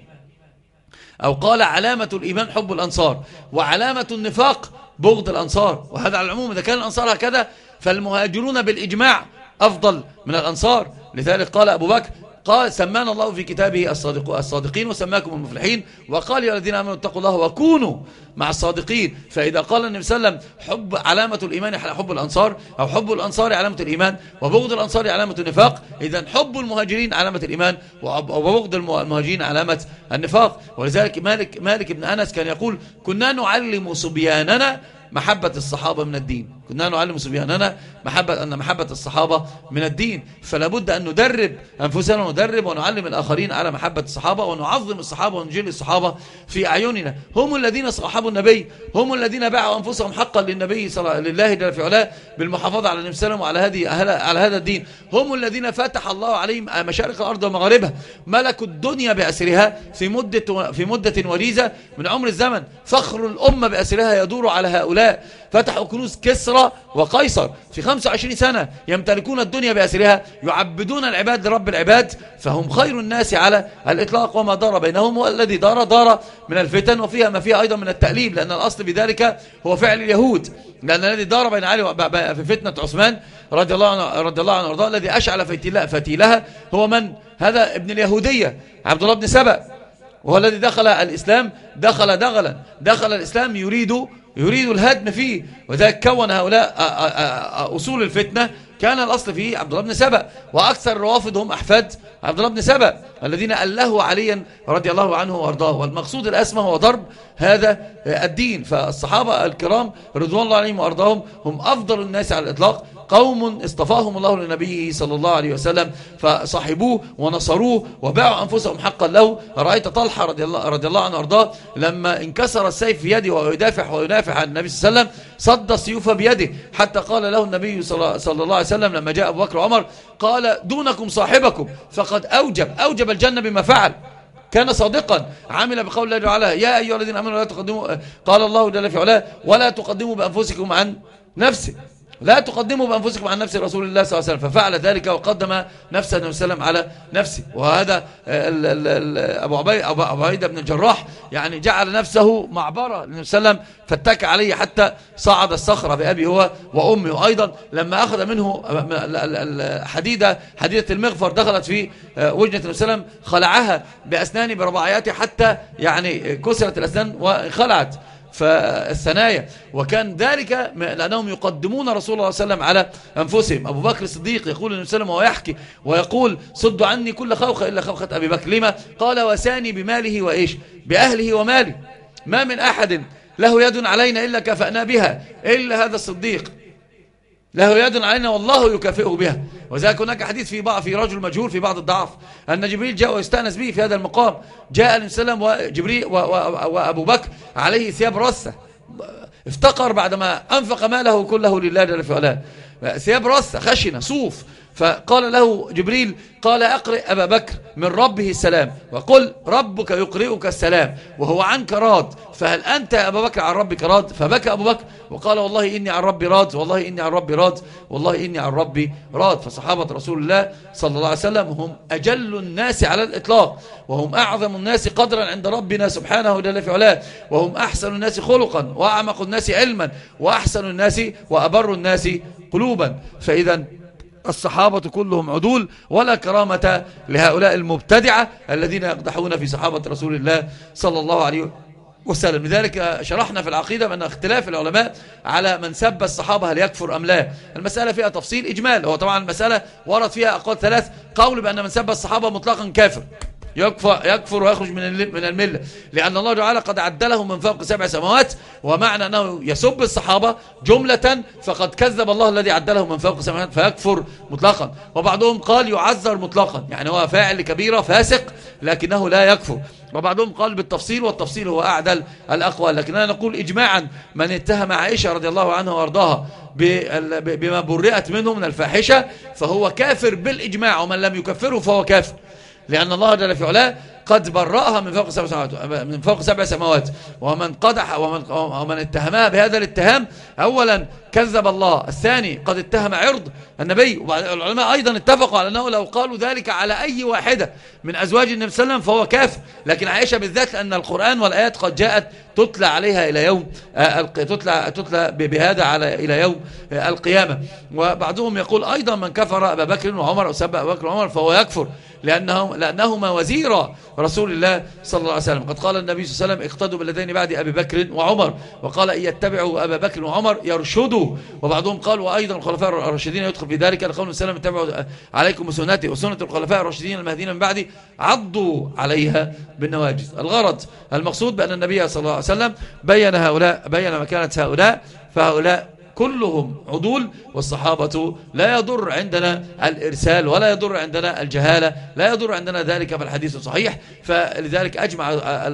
أو قال علامة الإيمان حب الأنصار وعلامة النفاق بغض الأنصار. وهذا على العموم إذا كان الأنصار هكذا فالمهاجرون بالإجماع أفضل من الأنصار. لذلك قال أبو بكر قال سمانا الله في كتابه الصادق الصادقين وسماكم المفلحين وقال يا الذين آمنوا اتقوا الله وكونوا مع الصادقين. فإذا قال النبي صلى الله عليه وسلم حب علامة الإيمان حب الأنصار أو حب الأنصار علامة الإيمان وبغض الأنصار علامة النفاق إذا حب المهاجرين علامة الإيمان وبغض المهاجرين علامة النفاق. ولذلك مالك, مالك بن أنس كان يقول كنا نعلم صبياننا محبة الصحابة من الدين. كنا نعلم صبياننا محبة أن محبة الصحابة من الدين. فلا بد أن ندرب أنفسنا وندرب ونعلم الآخرين على محبة الصحابة ونعظم الصحابة ونجيل الصحابة في أعيننا. هم الذين صاحبوا النبي. هم الذين باعوا أنفسهم حقا للنبي صلى لله جل علاه بالمحافظة على النبي صلى وعلى هذه على هذا الدين. هم الذين فتح الله عليهم مشارق الأرض ومغاربها. ملكوا الدنيا بأسرها في مدة في مدة وليزة من عمر الزمن. فخر الأمة بأسرها يدور على هؤلاء. فتحوا كنوز كسرى وقيصر. في 25 سنة يمتلكون الدنيا بأسرها يعبدون العباد لرب العباد فهم خير الناس على الإطلاق وما دار بينهم والذي دار دار من الفتن وفيها ما فيها أيضا من التأليب لأن الأصل بذلك هو فعل اليهود لأن الذي دار بين علي في فتنة عثمان رضي الله عنه رضي الله عنه وأرضاه الذي أشعل فتيلها هو من؟ هذا ابن اليهودية عبد الله بن سبأ وهو الذي دخل الإسلام دخل دغلا. دخل الإسلام يريد يريد الهدم فيه. وذلك كون هؤلاء أصول الفتنة. كان الأصل فيه عبد الله بن سبأ. وأكثر الروافض هم أحفاد عبد الله بن سبأ الذين أله عليا رضي الله عنه وأرضاه. والمقصود الأسمى هو ضرب هذا الدين. فالصحابة الكرام رضوان الله عليهم وأرضاهم هم أفضل الناس على الإطلاق. قوم اصطفاهم الله لنبيه صلى الله عليه وسلم فصاحبوه ونصروه وباعوا أنفسهم حقا له. رأيت طلحة رضي الله, رضي الله عنه وارضاه لما انكسر السيف في يده ويدافع وينافع عن النبي صلى الله عليه وسلم صد السيوف بيده. حتى قال له النبي صلى الله عليه وسلم لما جاء أبو بكر وعمر قال دونكم صاحبكم فقد أوجب أوجب الجنة بما فعل. كان صادقا عمل بقول الله تعالى يا أيها الذين أمنوا لا تقدموا قال الله جل في علاه ولا تقدموا بأنفسكم عن نفسه. لا تقدموا بأنفسكم عن نفس رسول الله صلى الله عليه وسلم. ففعل ذلك وقدم نفسه صلى الله عليه وسلم على نفسه. وهذا ال ال ال أبو, عبي أبو عبيدة بن الجراح يعني جعل نفسه معبرة للنبي صلى الله عليه وسلم فاتكى عليه حتى صعد الصخرة بأبي هو وأمي وأيضا لما أخذ منه الحديدة حديدة المغفر دخلت في وجنة النبي صلى الله عليه وسلم خلعها بأسنان برباعياته حتى يعني كسرت الأسنان وخلعت فالثنايا. وكان ذلك لأنهم يقدمون رسول الله صلى الله عليه وسلم على أنفسهم. أبو بكر الصديق يقول النبي صلى الله عليه وسلم ويحكي ويقول صدوا عني كل خوخة إلا خوخة أبي بكر. لما؟ قال وساني بماله وإيش؟ بأهله وماله. ما من أحد له يد علينا إلا كفأنا بها. إلا هذا الصديق. له يد علينا والله يكافئه بها. وذلك هناك حديث في بعض في رجل مجهول في بعض الضعف أن جبريل جاء ويستأنس به في هذا المقام. جاء النبي صلى الله عليه وسلم وجبريل وأبو بكر عليه ثياب رثة افتقر بعدما أنفق ماله كله لله جل في علاه ثياب رثة خشنة صوف. فقال له جبريل قال أقرئ أبا بكر من ربه السلام وقل ربك يقرئك السلام وهو عنك راض فهل أنت يا أبا بكر عن ربك راض فبكى أبو بكر وقال والله إني عن ربي راض والله إني عن ربي راض والله إني عن ربي راض فصحابة رسول الله صلى الله عليه وسلم هم أجل الناس على الإطلاق وهم أعظم الناس قدرا عند ربنا سبحانه جل في علاه وهم أحسن الناس خلقا وأعمق الناس علما وأحسن الناس وأبر الناس قلوبا. فإذا الصحابة كلهم عدول ولا كرامة لهؤلاء المبتدعة الذين يقدحون في صحابة رسول الله صلى الله عليه وسلم. لذلك شرحنا في العقيدة بأن اختلاف العلماء على من سب الصحابة هل يكفر أم لا. المسألة فيها تفصيل إجمال هو طبعا المسألة ورد فيها أقوال ثلاث قول بأن من سب الصحابة مطلقا كافر. يكفر, يكفر ويخرج من من الملة. لأن الله تعالى قد عدله من فوق سبع سماوات ومعنى أنه يسب الصحابة جملة فقد كذب الله الذي عدله من فوق سماوات فيكفر مطلقا. وبعضهم قال يعذر مطلقا. يعني هو فاعل كبيرة فاسق لكنه لا يكفر. وبعضهم قال بالتفصيل والتفصيل هو أعدل الأقوال. لكننا نقول إجماعا من اتهم عائشة رضي الله عنها وأرضاها بما برئت منه من الفاحشة فهو كافر بالإجماع ومن لم يكفره فهو كافر. لأن الله جل في علاه قد برأها من فوق سبع سماوات من فوق سبع سماوات. ومن قدح ومن, ومن اتهمها بهذا الاتهام أولا كذب الله الثاني قد اتهم عرض النبي. والعلماء أيضا اتفقوا على أنه لو قالوا ذلك على أي واحدة من أزواج النبي صلى الله عليه وسلم فهو كافر لكن عائشة بالذات لأن القرآن والآيات قد جاءت تتلى عليها إلى يوم آه، تتلى, تتلى بهذا على إلى يوم آه، القيامة. وبعضهم يقول أيضا من كفر أبا بكر وعمر أو سب أبا بكر وعمر فهو يكفر لأنهم لأنهما وزيرا. رسول الله صلى الله عليه وسلم. قد قال النبي صلى الله عليه وسلم اقتدوا بالذين بعد أبي بكر وعمر. وقال إن يتبعوا أبا بكر وعمر يرشدوا وبعضهم قال وأيضا الخلفاء الراشدين يدخل في ذلك لقول وسلم اتبعوا عليكم بسنتي وسنة الخلفاء الراشدين المهديين من بعدي عضوا عليها بالنواجز الغرض المقصود بأن النبي صلى الله عليه وسلم بين هؤلاء بين مكانة هؤلاء فهؤلاء كلهم عدول والصحابة لا يضر عندنا الإرسال ولا يضر عندنا الجهالة لا يضر عندنا ذلك في الحديث الصحيح فلذلك أجمع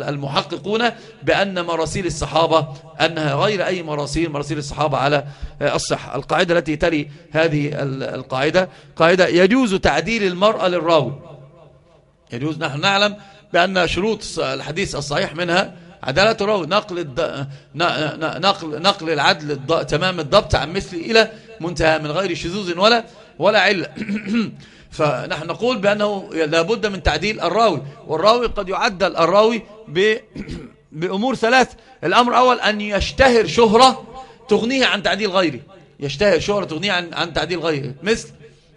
المحققون بأن مراسيل الصحابة أنها غير أي مراسيل مراسيل الصحابة على الصحة القاعدة التي تلي هذه القاعدة قاعدة يجوز تعديل المرأة للراوي. يجوز نحن نعلم بأن شروط الحديث الصحيح منها عدالة راوي نقل الد... نقل نقل العدل الض... تمام الضبط عن مثل إلى منتهى من غير شذوذ ولا ولا علة. فنحن نقول بأنه لابد من تعديل الراوي والراوي قد يعدل الراوي ب... بأمور ثلاث. الأمر الأول أن يشتهر شهرة تغنيه عن تعديل غيره. يشتهر شهرة تغنيه عن, عن تعديل غيره. مثل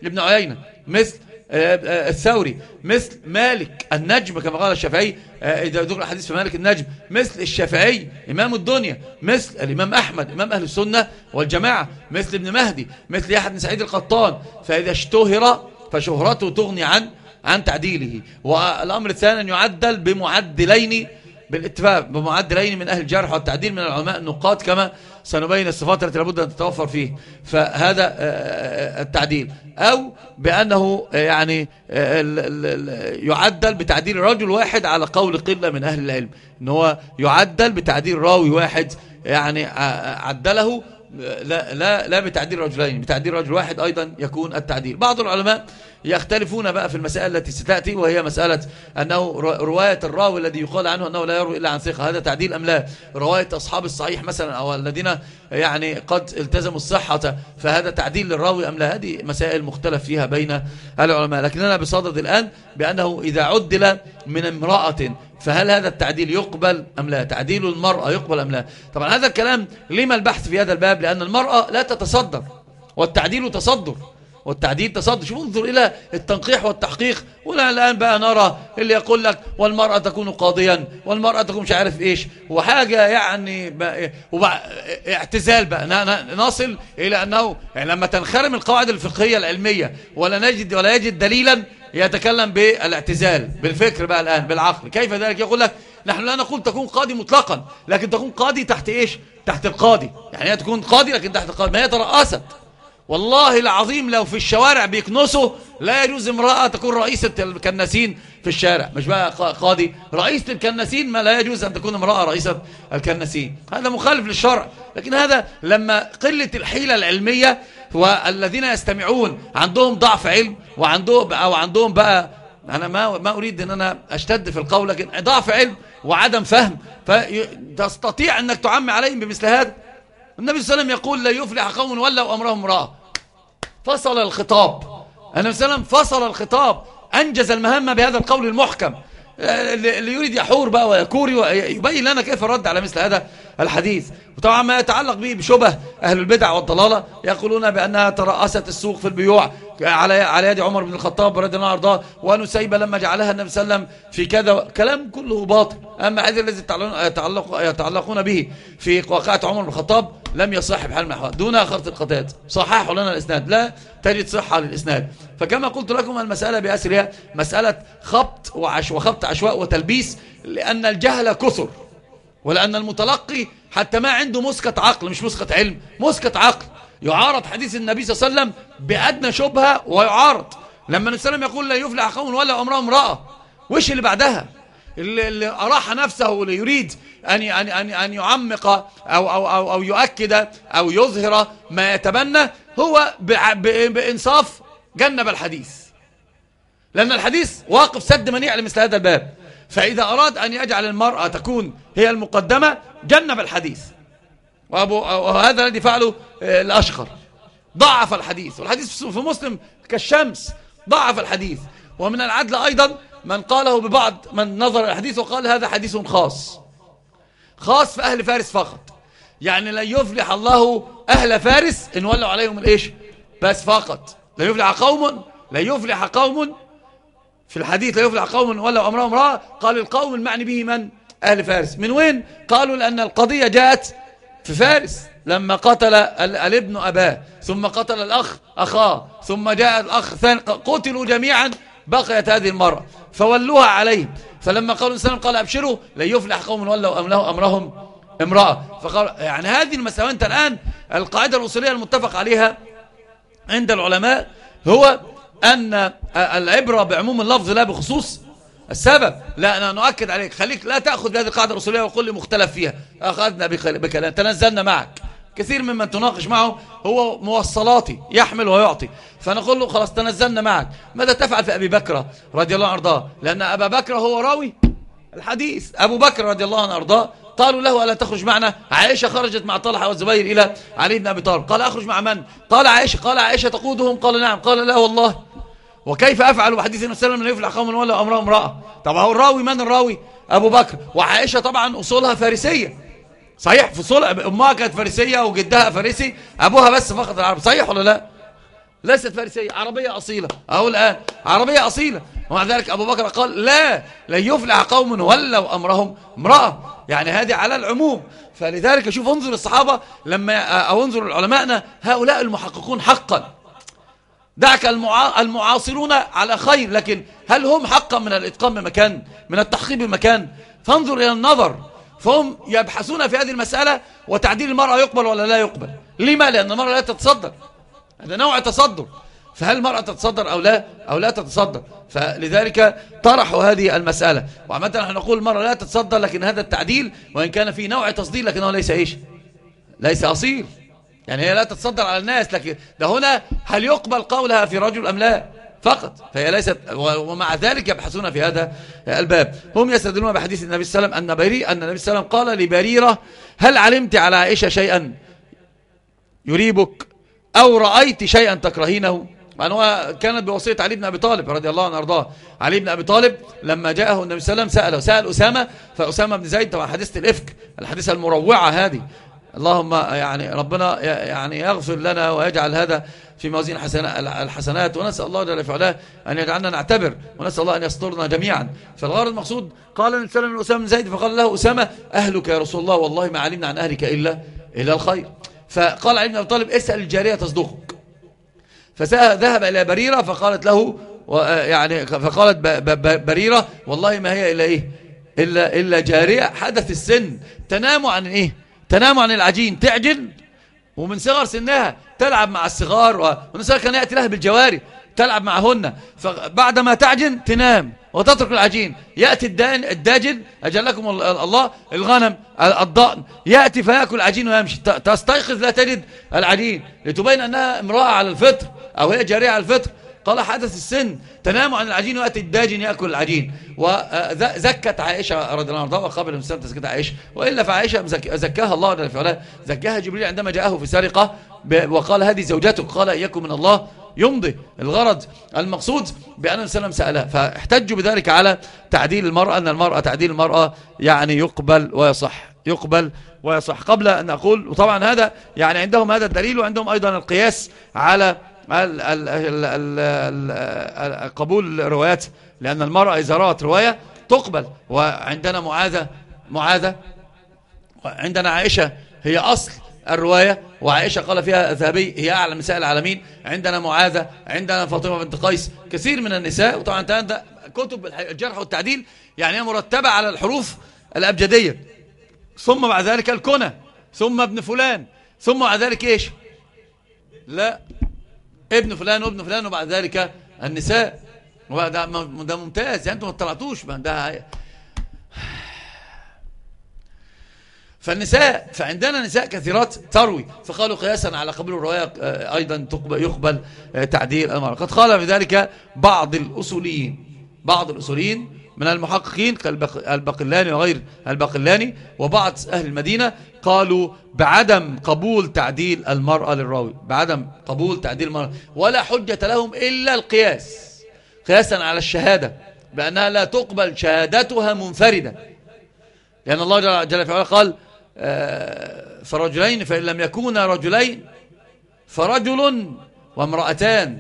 ابن عيينة مثل الثوري. مثل مالك النجم كما قال الشافعي آه، ذكر الحديث في مالك النجم مثل الشافعي إمام الدنيا مثل الإمام أحمد إمام أهل السنة والجماعة مثل ابن مهدي مثل يحيى بن سعيد القطان. فإذا اشتهر فشهرته تغني عن عن تعديله. والأمر الثاني أن يعدل بمعدلين بالاتفاق بمعدلين من أهل الجرح والتعديل من العلماء النقاط كما سنبين الصفات التي لابد أن تتوفر فيه. فهذا آه، آه، التعديل. أو بأنه يعني يعدل بتعديل رجل واحد على قول قلة من أهل العلم. إن هو يعدل بتعديل راوي واحد يعني عدله لا, لا, لا بتعديل رجلين بتعديل رجل واحد أيضا يكون التعديل. بعض العلماء يختلفون بقى في المسائل التي ستأتي وهي مسألة أنه رواية الراوي الذي يقال عنه أنه لا يروي إلا عن ثقة. هذا تعديل أم لا؟ رواية أصحاب الصحيح مثلا أو الذين يعني قد التزموا الصحة فهذا تعديل للراوي أم لا؟ هذه مسائل مختلف فيها بين العلماء. لكننا بصدد الآن بأنه إذا عدل من امرأة فهل هذا التعديل يقبل أم لا؟ تعديل المرأة يقبل أم لا؟ طبعا هذا الكلام لما البحث في هذا الباب؟ لأن المرأة لا تتصدر والتعديل تصدر. والتعديل تصدر شوف انظر إلى التنقيح والتحقيق. ولا الآن بقى نرى اللي يقول لك والمرأة تكون قاضيا والمرأة تكون مش عارف إيش. وحاجة يعني بقى وبقى اعتزال بقى. نصل إلى أنه يعني لما تنخرم القواعد الفقهية العلمية ولا نجد ولا يجد دليلا يتكلم بالاعتزال بالفكر بقى الآن بالعقل. كيف ذلك؟ يقول لك نحن لا نقول تكون قاضي مطلقا لكن تكون قاضي تحت إيش؟ تحت القاضي. يعني هي تكون قاضي لكن تحت القاضي. ما هي ترأست والله العظيم لو في الشوارع بيكنسوا لا يجوز امرأة تكون رئيسة الكناسين في الشارع. مش بقى قاضي رئيسة الكناسين ما لا يجوز أن تكون امرأة رئيسة الكناسين. هذا مخالف للشرع. لكن هذا لما قلة الحيلة العلمية والذين يستمعون عندهم ضعف علم وعندهم أو عندهم بقى أنا ما ما أريد أن أنا أشتد في القول لكن ضعف علم وعدم فهم. فتستطيع أنك تعمي عليهم بمثل هذا؟ النبي صلى الله عليه وسلم يقول لا يفلح قوم ولوا أمرهم امرأة. فصل الخطاب. النبي صلى الله عليه وسلم فصل الخطاب. أنجز المهمة بهذا القول المحكم. اللي يريد يحور بقى ويكوري ويبين لنا كيف الرد على مثل هذا الحديث. وطبعا ما يتعلق به بشبه أهل البدع والضلالة. يقولون بأنها ترأست السوق في البيوع. على على يد عمر بن الخطاب رضي الله عنه ونسيبة لما جعلها النبي صلى الله عليه وسلم في كذا كلام كله باطل. أما هذا الذي يتعلق يتعلقون به في واقعة عمر بن الخطاب لم يصح بحال من الأحوال دون خرط القتات صححوا لنا الإسناد. لا تجد صحة للإسناد. فكما قلت لكم المسألة بأسرها مسألة خبط وعش وخبط عشواء وتلبيس لأن الجهل كثر ولأن المتلقي حتى ما عنده مسكة عقل مش مسكة علم مسكة عقل. يعارض حديث النبي صلى الله عليه وسلم بأدنى شبهة ويعارض. لما النبي صلى الله عليه وسلم يقول لا يفلح قوم ولا أمرأة امرأة. وش اللي بعدها؟ اللي, اللي أراح نفسه واللي يريد أن, أن, أن, أن يعمق أو, أو, أو, أو يؤكد أو يظهر ما يتبنى هو بإنصاف جنب الحديث. لأن الحديث واقف سد منيع لمثل هذا الباب. فإذا أراد أن يجعل المرأة تكون هي المقدمة جنب الحديث. وهذا الذي فعله آه، الأشخر ضعف الحديث. والحديث في مسلم كالشمس. ضعف الحديث. ومن العدل أيضا من قاله ببعض من نظر الحديث وقال هذا حديث خاص. خاص في أهل فارس فقط. يعني لا يفلح الله أهل فارس إن ولوا عليهم الإيش؟ بس فقط. لا يفلح قوم لا يفلح قوم. في الحديث لا يفلح قوم ولا أمرهم امرأة. قال القوم المعني به من؟ أهل فارس. من وين؟ قالوا لأن القضية جاءت في فارس لما قتل الابن أباه ثم قتل الأخ أخاه ثم جاء الأخ ثاني قتلوا جميعا بقيت هذه المرأة فولوها عليه فلما قالوا الإسلام قال أبشروا لا يفلح قوم ولوا أمرهم امرأة. فقال يعني هذه المسألة أنت الآن القاعدة الأصولية المتفق عليها عند العلماء هو أن العبرة بعموم اللفظ لا بخصوص السبب. لا أنا نؤكد عليك. خليك لا تأخذ بهذه القاعدة الرسولية وقل لي مختلف فيها. أخذنا بكلام. تنزلنا معك. كثير ممن تناقش معه هو موصلاتي يحمل ويعطي. فنقول له خلاص تنزلنا معك. ماذا تفعل في أبي بكر رضي الله عنه أرضاه؟ لأن أبا بكر هو راوي الحديث. أبو بكر رضي الله عنه أرضاه. قالوا له ألا تخرج معنا؟ عائشة خرجت مع طلحة والزبير إلى علي بن أبي طالب. قال أخرج مع من؟ قال عائشة. قال عائشة تقودهم؟ قال نعم. قال لا والله. وكيف أفعل بحديث النبي صلى الله عليه وسلم يفلح قوم ولا أمرهم امرأة؟ طب هو الراوي من الراوي؟ أبو بكر. وعائشة طبعا أصولها فارسية. صحيح فصول أمها كانت فارسية وجدها فارسي. أبوها بس فقط العرب. صحيح ولا لا؟ ليست فارسية عربية أصيلة. أهو الآن عربية أصيلة. ومع ذلك أبو بكر قال لا لن يفلح قوم ولوا أمرهم امرأة. يعني هذه على العموم. فلذلك شوف انظر الصحابة لما أو انظر العلماءنا هؤلاء المحققون حقا. دعك المعاصرون على خير لكن هل هم حقا من الإتقان بمكان من التحقيق بمكان؟ فانظر إلى النظر. فهم يبحثون في هذه المسألة وتعديل المرأة يقبل ولا لا يقبل. لما؟ لأن المرأة لا تتصدر. هذا نوع تصدر. فهل المرأة تتصدر أو لا؟ أو لا تتصدر. فلذلك طرحوا هذه المسألة. وعامة نحن نقول المرأة لا تتصدر لكن هذا التعديل وإن كان في نوع تصدير لكنه ليس إيش؟ ليس أصيل. يعني هي لا تتصدر على الناس لكن ده هنا هل يقبل قولها في رجل أم لا؟ فقط. فهي ليست ومع ذلك يبحثون في هذا الباب. هم يستدلون بحديث النبي صلى الله عليه وسلم أن, أن النبي صلى الله عليه وسلم قال لبريرة هل علمت على عائشة شيئا؟ يريبك. أو رأيت شيئا تكرهينه؟ مع هو كانت بوصية علي بن أبي طالب رضي الله عنه أرضاه علي بن أبي طالب لما جاءه النبي صلى الله عليه وسلم سأله سأل أسامة فأسامة بن زيد طبعا حديثة الإفك الحديثة المروعة هذه. اللهم يعني ربنا يعني يغفر لنا ويجعل هذا في موازين الحسنات ونسأل الله جل وعلا أن يجعلنا نعتبر ونسأل الله أن يسترنا جميعا. فالغرض المقصود قال الله عليه وسلم زيد فقال له أسامة أهلك يا رسول الله والله ما علمنا عن أهلك إلا إلا الخير. فقال علي بن أبي طالب اسأل الجارية تصدقك. فذهب إلى بريرة فقالت له يعني فقالت بريرة والله ما هي إلا إيه؟ إلا, إلا جارية حدث السن. تنام عن إيه؟ تنام عن العجين تعجن؟ ومن صغر سنها تلعب مع الصغار والنساء كان يأتي لها بالجواري تلعب معهن. فبعدما تعجن تنام وتترك العجين. يأتي الدان الداجن أجلكم الله الغنم الضأن. يأتي فيأكل العجين ويمشي. تستيقظ لا تجد العجين. لتبين أنها امرأة على الفطر أو هي جارية على الفطر. قال حدث السن. تنام عن العجين ويأتي الداجن يأكل العجين. وزكت عائشة رضي الله عنها وقبل المسلم تزكت عائشة. وإلا فعائشة زكاها الله جل زكاها جبريل عندما جاءه في سرقة وقال هذه زوجتك قال إياكم من الله يمضي. الغرض المقصود بأن السلام سألها. فاحتجوا بذلك على تعديل المرأة أن المرأة تعديل المرأة يعني يقبل ويصح. يقبل ويصح. قبل أن أقول وطبعا هذا يعني عندهم هذا الدليل وعندهم أيضا القياس على قبول الروايات لأن المرأة إذا رأت رواية تقبل. وعندنا معاذة معاذة عندنا عائشة هي أصل الرواية. وعائشة قال فيها ذهبي هي أعلى نساء العالمين. عندنا معاذة عندنا فاطمة بنت قيس. كثير من النساء وطبعا انت كتب الجرح والتعديل يعني هي مرتبة على الحروف الأبجدية. ثم بعد ذلك الكنى ثم ابن فلان ثم بعد ذلك إيش؟ لا. ابن فلان وابن فلان وبعد ذلك النساء. ده ممتاز يعني أنتم ما اطلعتوش ده فالنساء فعندنا نساء كثيرات تروي. فقالوا قياسا على قبول الرواية آه، أيضا يقبل آه، تعديل المرأة. قد قال بذلك بعض الأصوليين. بعض الأصوليين من المحققين كالبقلاني وغير البقلاني وبعض أهل المدينة قالوا بعدم قبول تعديل المرأة للراوي بعدم قبول تعديل المرأة ولا حجة لهم إلا القياس قياسا على الشهادة بأنها لا تقبل شهادتها منفردة. لأن الله جل وعلا قال آه، فرجلين فإن لم يكونا رجلين فرجل وامرأتان.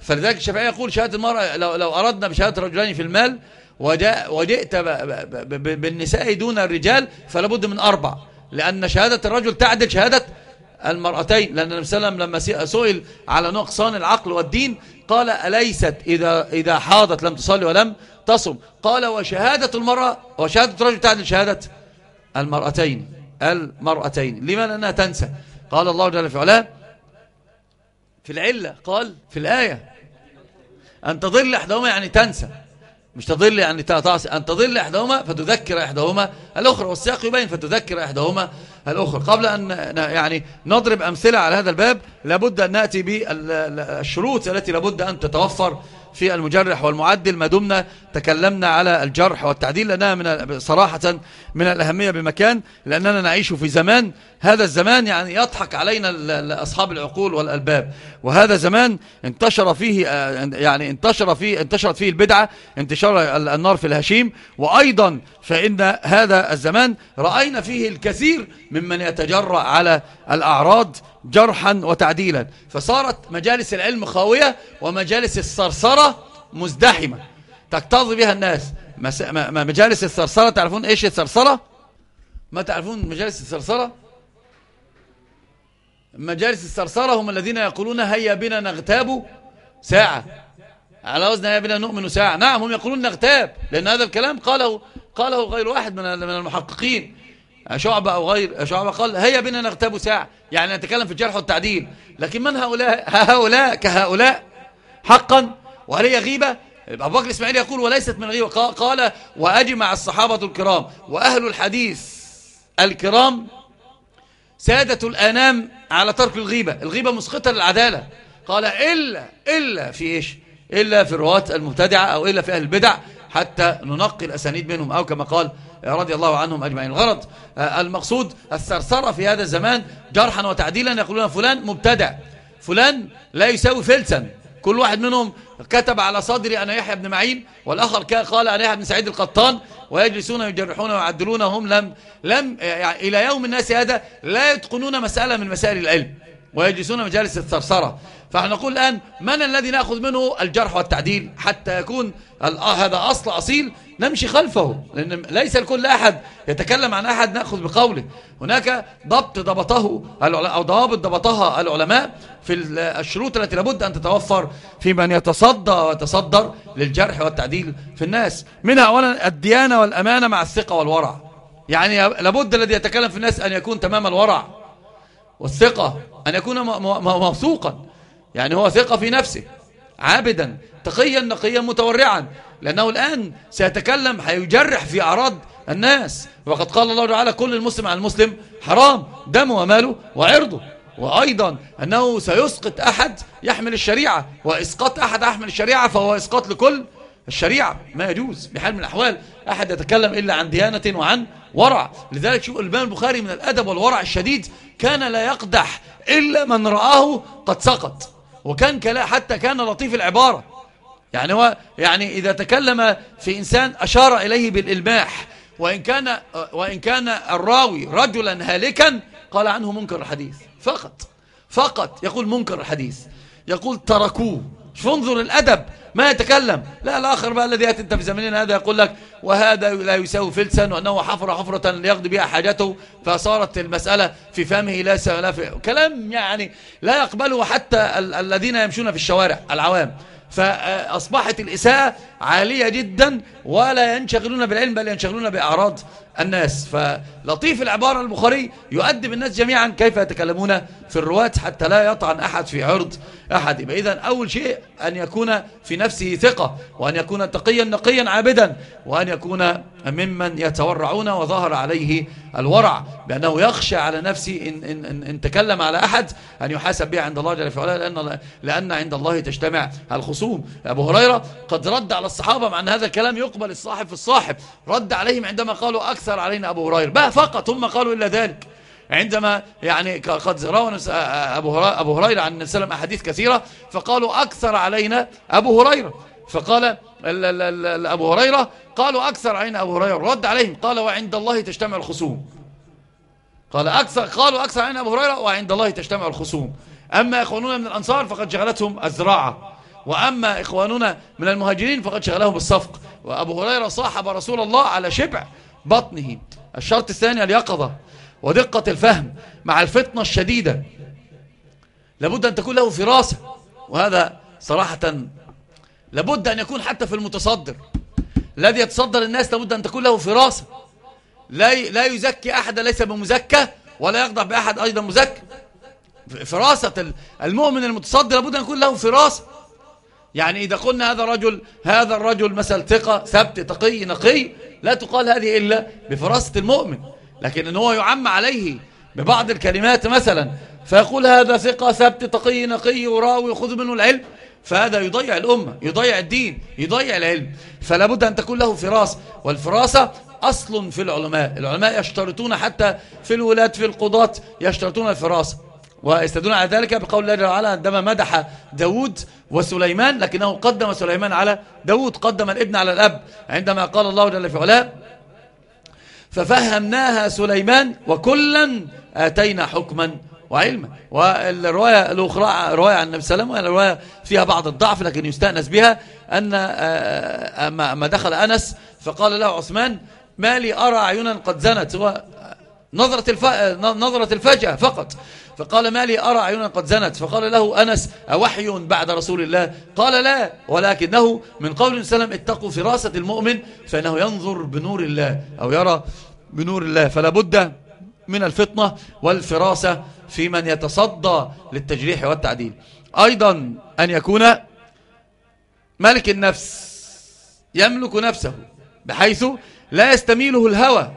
فلذلك الشافعي يقول شهادة المرأة لو, لو أردنا بشهادة رجلين في المال وجئت بالنساء دون الرجال فلابد من أربع لأن شهادة الرجل تعدل شهادة المرأتين لأن النبي صلى الله عليه وسلم لما سئل على نقصان العقل والدين قال أليست إذا, إذا حاضت لم تصلي ولم تصم؟ قال وشهادة المرأة وشهادة الرجل تعدل شهادة المرأتين المرأتين. لما لأنها تنسى. قال الله جل في في العلة قال في الآية أن تضل إحداهما يعني تنسى. مش تضل يعني تعصي أن تضل إحداهما فتذكر إحداهما. الأخرى والسياق يبين فتذكر إحداهما. الأخرى. قبل أن يعني نضرب أمثلة على هذا الباب لابد أن نأتي بالشروط التي لابد أن تتوفر. في المجرح والمعدل ما دمنا تكلمنا على الجرح والتعديل لأنها من صراحة من الأهمية بمكان لأننا نعيش في زمان هذا الزمان يعني يضحك علينا أصحاب العقول والألباب. وهذا زمان انتشر فيه يعني انتشر فيه انتشرت فيه البدعة انتشار النار في الهشيم. وأيضا فإن هذا الزمان رأينا فيه الكثير ممن يتجرأ على الأعراض جرحا وتعديلا. فصارت مجالس العلم خاوية ومجالس الصرصرة مزدحمة. تقتضي بها الناس. مجالس الصرصرة تعرفون إيش الصرصرة؟ ما تعرفون مجالس الصرصرة؟ مجالس الصرصرة هم الذين يقولون هيا بنا نغتاب ساعة. على وزن هيا بنا نؤمن ساعة. نعم هم يقولون نغتاب. لأن هذا الكلام قاله قاله غير واحد من المحققين. شعبة أو غير شعبة قال هيا بنا نغتاب ساعة. يعني نتكلم في الجرح والتعديل. لكن من هؤلاء؟ هؤلاء كهؤلاء حقا وهل هي غيبة؟ أبو بكر الإسماعيل يقول وليست من غيبة. قال وأجمع الصحابة الكرام وأهل الحديث الكرام سادة الأنام على ترك الغيبة. الغيبة مسقطة للعدالة. قال إلا إلا في إيش؟ إلا في الرواة المبتدعة أو إلا في أهل البدع حتى ننقي الأسانيد منهم. أو كما قال رضي الله عنهم أجمعين. الغرض آه، المقصود الثرثرة في هذا الزمان جرحا وتعديلا يقولون فلان مبتدع فلان لا يساوي فلسا. كل واحد منهم كتب على صدري أنا يحيى بن معين والآخر قال أنا يحيى بن سعيد القطان ويجلسون يجرحون ويعدلون هم لم, لم يعني إلى يوم الناس هذا لا يتقنون مسألة من مسائل العلم ويجلسون مجالس الثرثرة. فنحن نقول الآن من الذي نأخذ منه الجرح والتعديل حتى يكون هذا أصل أصيل نمشي خلفه لأن ليس الكل أحد يتكلم عن أحد نأخذ بقوله. هناك ضبط ضبطه أو ضوابط ضبطها العلماء في الشروط التي لابد أن تتوفر في من يتصدى ويتصدر للجرح والتعديل في الناس. منها أولا الديانة والأمانة مع الثقة والورع. يعني لابد الذي يتكلم في الناس أن يكون تمام الورع والثقة أن يكون موثوقا. يعني هو ثقة في نفسه عابدا تقيا نقيا متورعا. لأنه الآن سيتكلم هيجرح في أعراض الناس. وقد قال الله تعالى كل المسلم على المسلم حرام دمه وماله وعرضه. وأيضا أنه سيسقط أحد يحمل الشريعة. وإسقاط أحد يحمل الشريعة فهو إسقاط لكل الشريعة. ما يجوز بحال من الأحوال أحد يتكلم إلا عن ديانة وعن ورع. لذلك شوف الإمام البخاري من الأدب والورع الشديد كان لا يقدح إلا من رآه قد سقط. وكان كلا حتى كان لطيف العبارة. يعني هو يعني إذا تكلم في إنسان أشار إليه بالإلماح وإن كان, وإن كان الراوي رجلا هالكا قال عنه منكر الحديث. فقط فقط يقول منكر الحديث. يقول تركوه. فانظر الأدب ما يتكلم. لا الآخر بقى الذي يأتي أنت في زمننا هذا يقول لك وهذا لا يساوي فلسا وأنه حفر حفرة ليقضي بها حاجته. فصارت المسألة في فمه لا لا في كلام يعني لا يقبله حتى ال الذين يمشون في الشوارع العوام. فأصبحت الإساءة عالية جدا ولا ينشغلون بالعلم بل ينشغلون بأعراض. الناس. فلطيف العبارة البخاري يؤدب الناس جميعا. كيف يتكلمون؟ في الرواة حتى لا يطعن أحد في عرض أحد. إذن أول شيء أن يكون في نفسه ثقة وأن يكون تقيا نقيا عابدا وأن يكون ممن يتورعون وظهر عليه الورع. بأنه يخشى على نفسه إن, إن, إن, إن تكلم على أحد أن يحاسب به عند الله جل في علاه لأن, لأن عند الله تجتمع الخصوم. أبو هريرة قد رد على الصحابة مع أن هذا الكلام يقبل الصاحب في الصاحب. رد عليهم عندما قالوا أكثر علينا أبو هريرة. بقى فقط هم قالوا إلا ذلك. عندما يعني قد روى أبو هريرة عن النبي صلى الله عليه وسلم أحاديث كثيرة فقالوا أكثر علينا أبو هريرة. فقال أبو هريرة قالوا أكثر علينا أبو هريرة. رد عليهم قال وعند الله تجتمع الخصوم. قال أكثر قالوا أكثر علينا أبو هريرة وعند الله تجتمع الخصوم. أما إخواننا من الأنصار فقد شغلتهم الزراعة. وأما إخواننا من المهاجرين فقد شغلهم بالصفق وأبو هريرة صاحب رسول الله على شبع. بطنه. الشرط الثاني اليقظة ودقة الفهم مع الفتنة الشديدة. لابد أن تكون له فراسة وهذا صراحة لابد أن يكون حتى في المتصدر. الذي يتصدر الناس لابد أن تكون له فراسة. لا لا يزكي أحد ليس بمزكى ولا يخضع بأحد أيضا مزكى. فراسة المؤمن المتصدر لابد أن يكون له فراسة. يعني إذا قلنا هذا رجل هذا الرجل مثل ثقة ثبت تقي نقي لا تقال هذه إلا بفراسة المؤمن لكن إن هو يعم عليه ببعض الكلمات مثلا فيقول هذا ثقة ثبت تقي نقي وراوي وخذ منه العلم فهذا يضيع الأمة يضيع الدين يضيع العلم فلا بد أن تكون له فراسة والفراسة أصل في العلماء العلماء يشترطون حتى في الولاة في القضاة يشترطون الفراسة ويستدون على ذلك بقول الله تعالى عندما مدح داود وسليمان لكنه قدم سليمان على داود قدم الابن على الأب عندما قال الله جل في علاه ففهمناها سليمان وكلا آتينا حكما وعلما والرواية الأخرى رواية عن النبي صلى الله عليه وسلم فيها بعض الضعف لكن يستأنس بها أن آه، آه، ما دخل أنس فقال له عثمان ما لي أرى عيونا قد زنت نظرة. نظرة الفجأة فقط فقال ما لي أرى عيونا قد زنت؟ فقال له أنس أوحي بعد رسول الله؟ قال لا ولكنه من قول سلم اتقوا فراسة المؤمن فإنه ينظر بنور الله أو يرى بنور الله. فلا بد من الفطنة والفراسة في من يتصدى للتجريح والتعديل. أيضا أن يكون ملك النفس يملك نفسه بحيث لا يستميله الهوى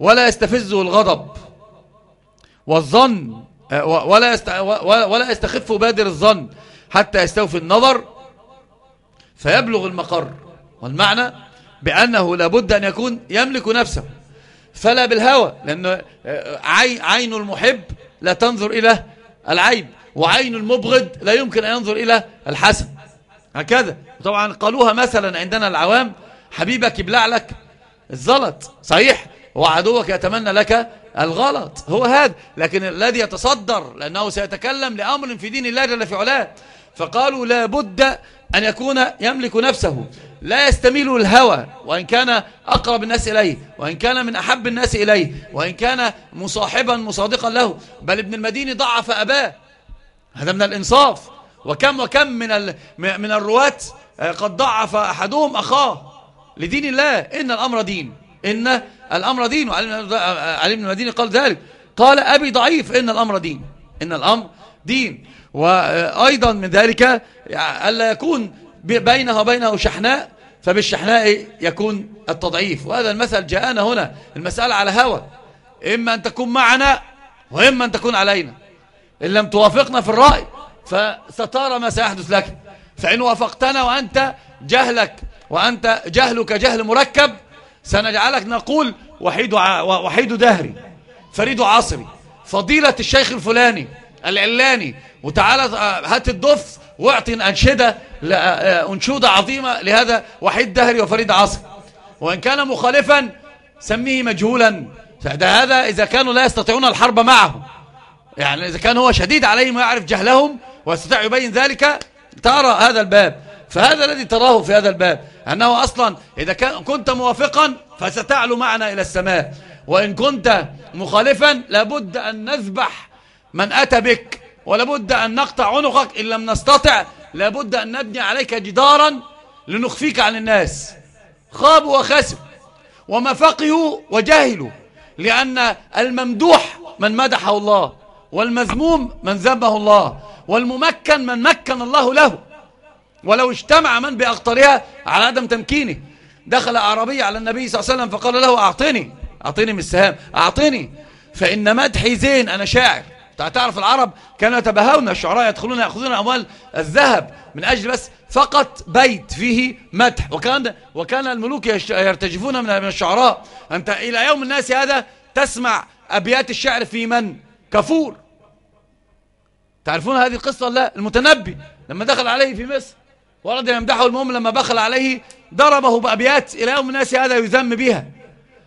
ولا يستفزه الغضب والظن آه، ولا ولا يستخف بادر الظن حتى يستوفي النظر فيبلغ المقر. والمعنى بأنه لابد أن يكون يملك نفسه. فلا بالهوى لأن آه، عين المحب لا تنظر إلى العيب وعين المبغض لا يمكن أن ينظر إلى الحسن. هكذا. طبعا قالوها مثلا عندنا العوام حبيبك يبلع لك الزلط. صحيح. وعدوك يتمنى لك الغلط. هو هذا لكن الذي يتصدر لأنه سيتكلم لأمر في دين الله جل في علاه. فقالوا لا بد أن يكون يملك نفسه. لا يستميل الهوى وإن كان أقرب الناس إليه وإن كان من أحب الناس إليه وإن كان مصاحبا مصادقا له. بل ابن المديني ضعف أباه. هذا من الإنصاف. وكم وكم من من الرواة قد ضعف أحدهم أخاه لدين الله. إن الأمر دين. إن الأمر دين وعلي بن المديني قال ذلك. قال أبي ضعيف إن الأمر دين. إن الأمر دين. وأيضا من ذلك ألا يكون بينه وبينه شحناء فبالشحناء يكون التضعيف. وهذا المثل جاءنا هنا المسألة على هوى إما أن تكون معنا وإما أن تكون علينا. إن لم توافقنا في الرأي فسترى ما سيحدث لك. فإن وافقتنا وأنت جهلك وأنت جهلك جهل مركب سنجعلك نقول وحيد, وحيد دهري فريد عصري فضيلة الشيخ الفلاني العلاني وتعالى هات الدف واعطي أنشدة أنشودة عظيمة لهذا وحيد دهري وفريد عصري وإن كان مخالفا سميه مجهولا. فده هذا إذا كانوا لا يستطيعون الحرب معه. يعني إذا كان هو شديد عليهم ويعرف جهلهم ويستطيع يبين ذلك ترى هذا الباب. فهذا الذي تراه في هذا الباب أنه أصلا إذا كنت موافقا فستعلو معنا إلى السماء. وإن كنت مخالفا لابد أن نذبح من أتى بك ولابد أن نقطع عنقك إن لم نستطع لابد أن نبني عليك جدارا لنخفيك عن الناس. خابوا وخسوا وما فقهوا وجهلوا لأن الممدوح من مدحه الله والمذموم من ذمه الله والممكن من مكن الله له. ولو اجتمع من بأخطرها على عدم تمكينه. دخل أعرابي على النبي صلى الله عليه وسلم فقال له أعطني أعطني من السهام أعطني. فإن مدحي زين أنا شاعر. تعرف العرب كانوا يتباهون الشعراء يدخلون يأخذون أموال الذهب من أجل بس فقط بيت فيه مدح. وكان, وكان الملوك يرتجفون من الشعراء. أنت إلى يوم الناس هذا تسمع أبيات الشعر في من؟ كفور. تعرفون هذه القصة لا؟ المتنبي لما دخل عليه في مصر. ورد يمدحه المهم لما بخل عليه ضربه بأبيات إلى يوم الناس هذا يذم بها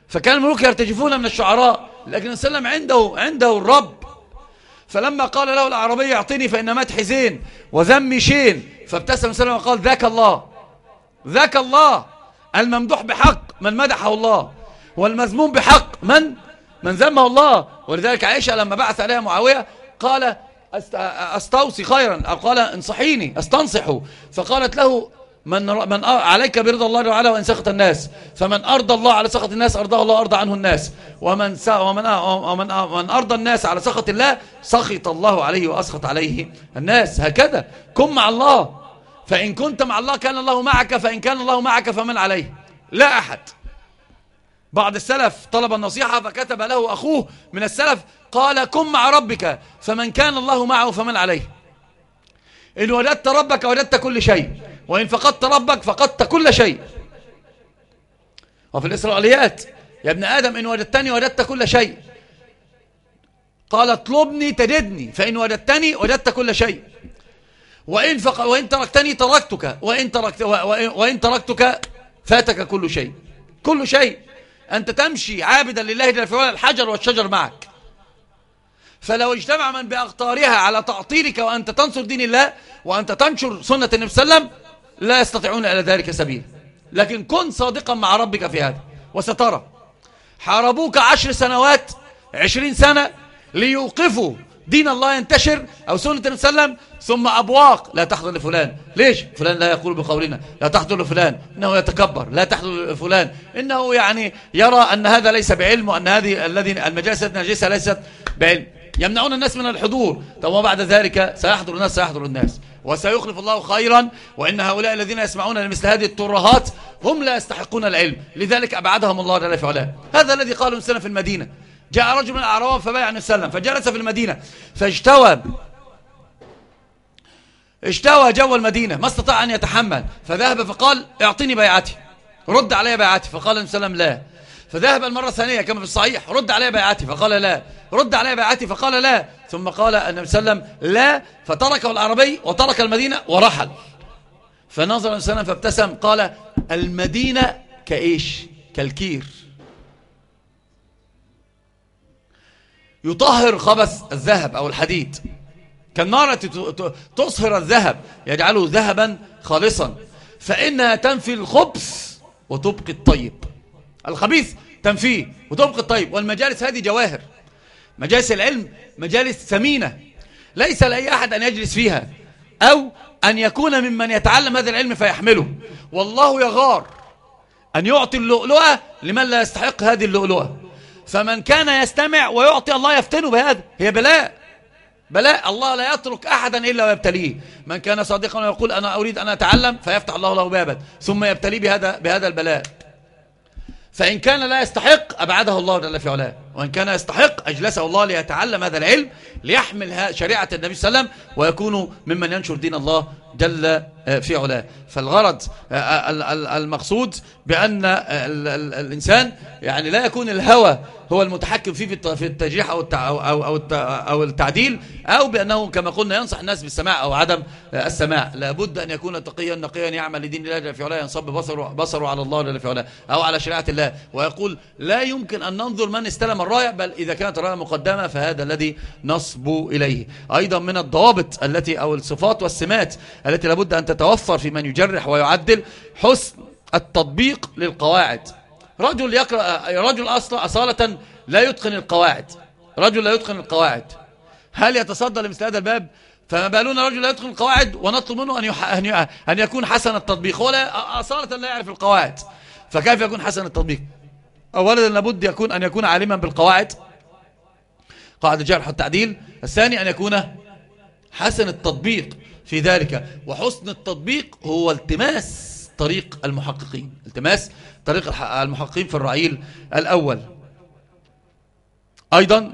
فكان الملوك يرتجفون من الشعراء لكن السلام عنده عنده الرب. فلما قال له العربي اعطني فإن مدحي زين وذمي شين فابتسم سلم وقال ذاك الله ذاك الله. الممدوح بحق من مدحه الله والمذموم بحق من من ذمه الله. ولذلك عائشة لما بعث عليها معاوية قال أستوصي خيرا. أو قال انصحيني أستنصحه. فقالت له من, من عليك برضا الله تعالى وإن سخط الناس. فمن أرضى الله على سخط الناس أرضاه الله أرضى عنه الناس. ومن, ومن, ومن, ومن أرضى الناس على سخط الله سخط الله عليه وأسخط عليه الناس. هكذا. كن مع الله. فإن كنت مع الله كان الله معك فإن كان الله معك فمن عليه. لا أحد. بعض السلف طلب النصيحة فكتب له أخوه. من السلف قال كن مع ربك فمن كان الله معه فمن عليه. إن وجدت ربك وجدت كل شيء وإن فقدت ربك فقدت كل شيء. وفي الإسرائيليات يا ابن آدم إن وجدتني وجدت كل شيء. قال اطلبني تجدني فإن وجدتني وجدت كل شيء. وإن, فق... وإن تركتني تركتك وإن, تركت... وإن... تركتك فاتك كل شيء. كل شيء. أنت تمشي عابدا لله جل في الحجر والشجر معك. فلو اجتمع من بأخطارها على تعطيلك وأنت تنصر دين الله وأنت تنشر سنة النبي صلى الله عليه وسلم لا يستطيعون إلى ذلك سبيل. لكن كن صادقا مع ربك في هذا. وسترى. حاربوك عشر سنوات عشرين سنة ليوقفوا دين الله ينتشر أو سنة النبي صلى الله عليه وسلم ثم أبواق لا تحضر لفلان. ليش؟ فلان لا يقول بقولنا. لا تحضر لفلان. إنه يتكبر. لا تحضر لفلان. إنه يعني يرى أن هذا ليس بعلم وأن هذه الذي المجالس النجسة ليست بعلم. يمنعون الناس من الحضور. طب وبعد ذلك سيحضر الناس سيحضر الناس. وسيخلف الله خيرا وإن هؤلاء الذين يسمعون لمثل هذه الترهات هم لا يستحقون العلم. لذلك أبعدهم الله جل في هذا الذي قاله السنة في المدينة. جاء رجل من الأعراب فبايع عليه وسلم فجلس في المدينة فاجتوى اشتوى جو المدينة ما استطاع أن يتحمل فذهب فقال اعطيني بيعتي رد علي بيعتي فقال النبي صلى الله عليه وسلم لا. فذهب المرة الثانية كما في الصحيح رد علي بيعتي فقال لا. رد علي بيعتي فقال لا. ثم قال النبي صلى الله عليه وسلم لا فتركه العربي وترك المدينة ورحل. فنظر النبي صلى الله عليه وسلم فابتسم قال المدينة كإيش؟ كالكير. يطهر خبث الذهب أو الحديد. كالنار تصهر الذهب يجعله ذهبا خالصا. فإنها تنفي الخبث وتبقي الطيب. الخبيث تنفيه. وتبقي الطيب. والمجالس هذه جواهر. مجالس العلم مجالس ثمينة. ليس لأي أحد أن يجلس فيها. أو أن يكون ممن يتعلم هذا العلم فيحمله. والله يغار أن يعطي اللؤلؤة لمن لا يستحق هذه اللؤلؤة. فمن كان يستمع ويعطي الله يفتنه بهذا. هي بلاء. بلاء. الله لا يترك أحدا إلا ويبتليه. من كان صادقا ويقول أنا أريد أن أتعلم فيفتح الله له بابا. ثم يبتليه بهذا, بهذا البلاء. فإن كان لا يستحق أبعده الله جل في علاه. وإن كان يستحق أجلسه الله ليتعلم هذا العلم ليحمل شريعة النبي صلى الله عليه وسلم ويكون ممن ينشر دين الله جل في علاه. فالغرض آه، آه، المقصود بأن الإنسان يعني لا يكون الهوى هو المتحكم فيه في التجريح أو أو أو التعديل أو بأنه كما قلنا ينصح الناس بالسماع أو عدم السماع. لابد أن يكون تقيا نقيا يعمل لدين الله في علاه ينصب بصره بصره على الله في علاه أو على شريعة الله. ويقول لا يمكن أن ننظر من استلم الراية بل إذا كانت الراية مقدمة فهذا الذي نصب إليه. أيضا من الضوابط التي أو الصفات والسمات التي لابد أن تتوفر في من يجرح ويعدل حسن التطبيق للقواعد. رجل يقرأ رجل أصلا أصالة لا يتقن القواعد. رجل لا يتقن القواعد. هل يتصدى لمثل هذا الباب؟ فما بالنا رجل لا يتقن القواعد ونطلب منه أن, أن يكون حسن التطبيق. هو أصالة لا يعرف القواعد. فكيف يكون حسن التطبيق؟ أولا لابد يكون أن يكون عالما بالقواعد. قاعدة الجرح والتعديل الثاني أن يكون حسن التطبيق. في ذلك. وحسن التطبيق هو التماس طريق المحققين. التماس طريق المحققين في الرعيل الأول. أيضا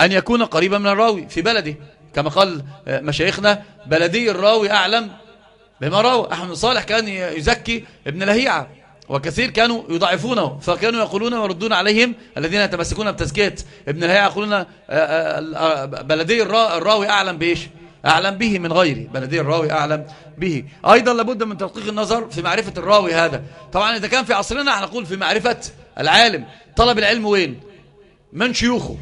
أن يكون قريبا من الراوي في بلده. كما قال مشايخنا بلدي الراوي أعلم بما راوي أحمد صالح كان يزكي ابن لهيعة وكثير كانوا يضعفونه فكانوا يقولون ويردون عليهم الذين يتمسكون بتزكية ابن لهيعة يقولون آه، آه، آه، بلدي الراوي أعلم بإيش؟ أعلم به من غيره بلدي الراوي أعلم به. أيضا لابد من تدقيق النظر في معرفة الراوي هذا. طبعا إذا كان في عصرنا نقول في معرفة العالم. طلب العلم وين؟ من شيوخه.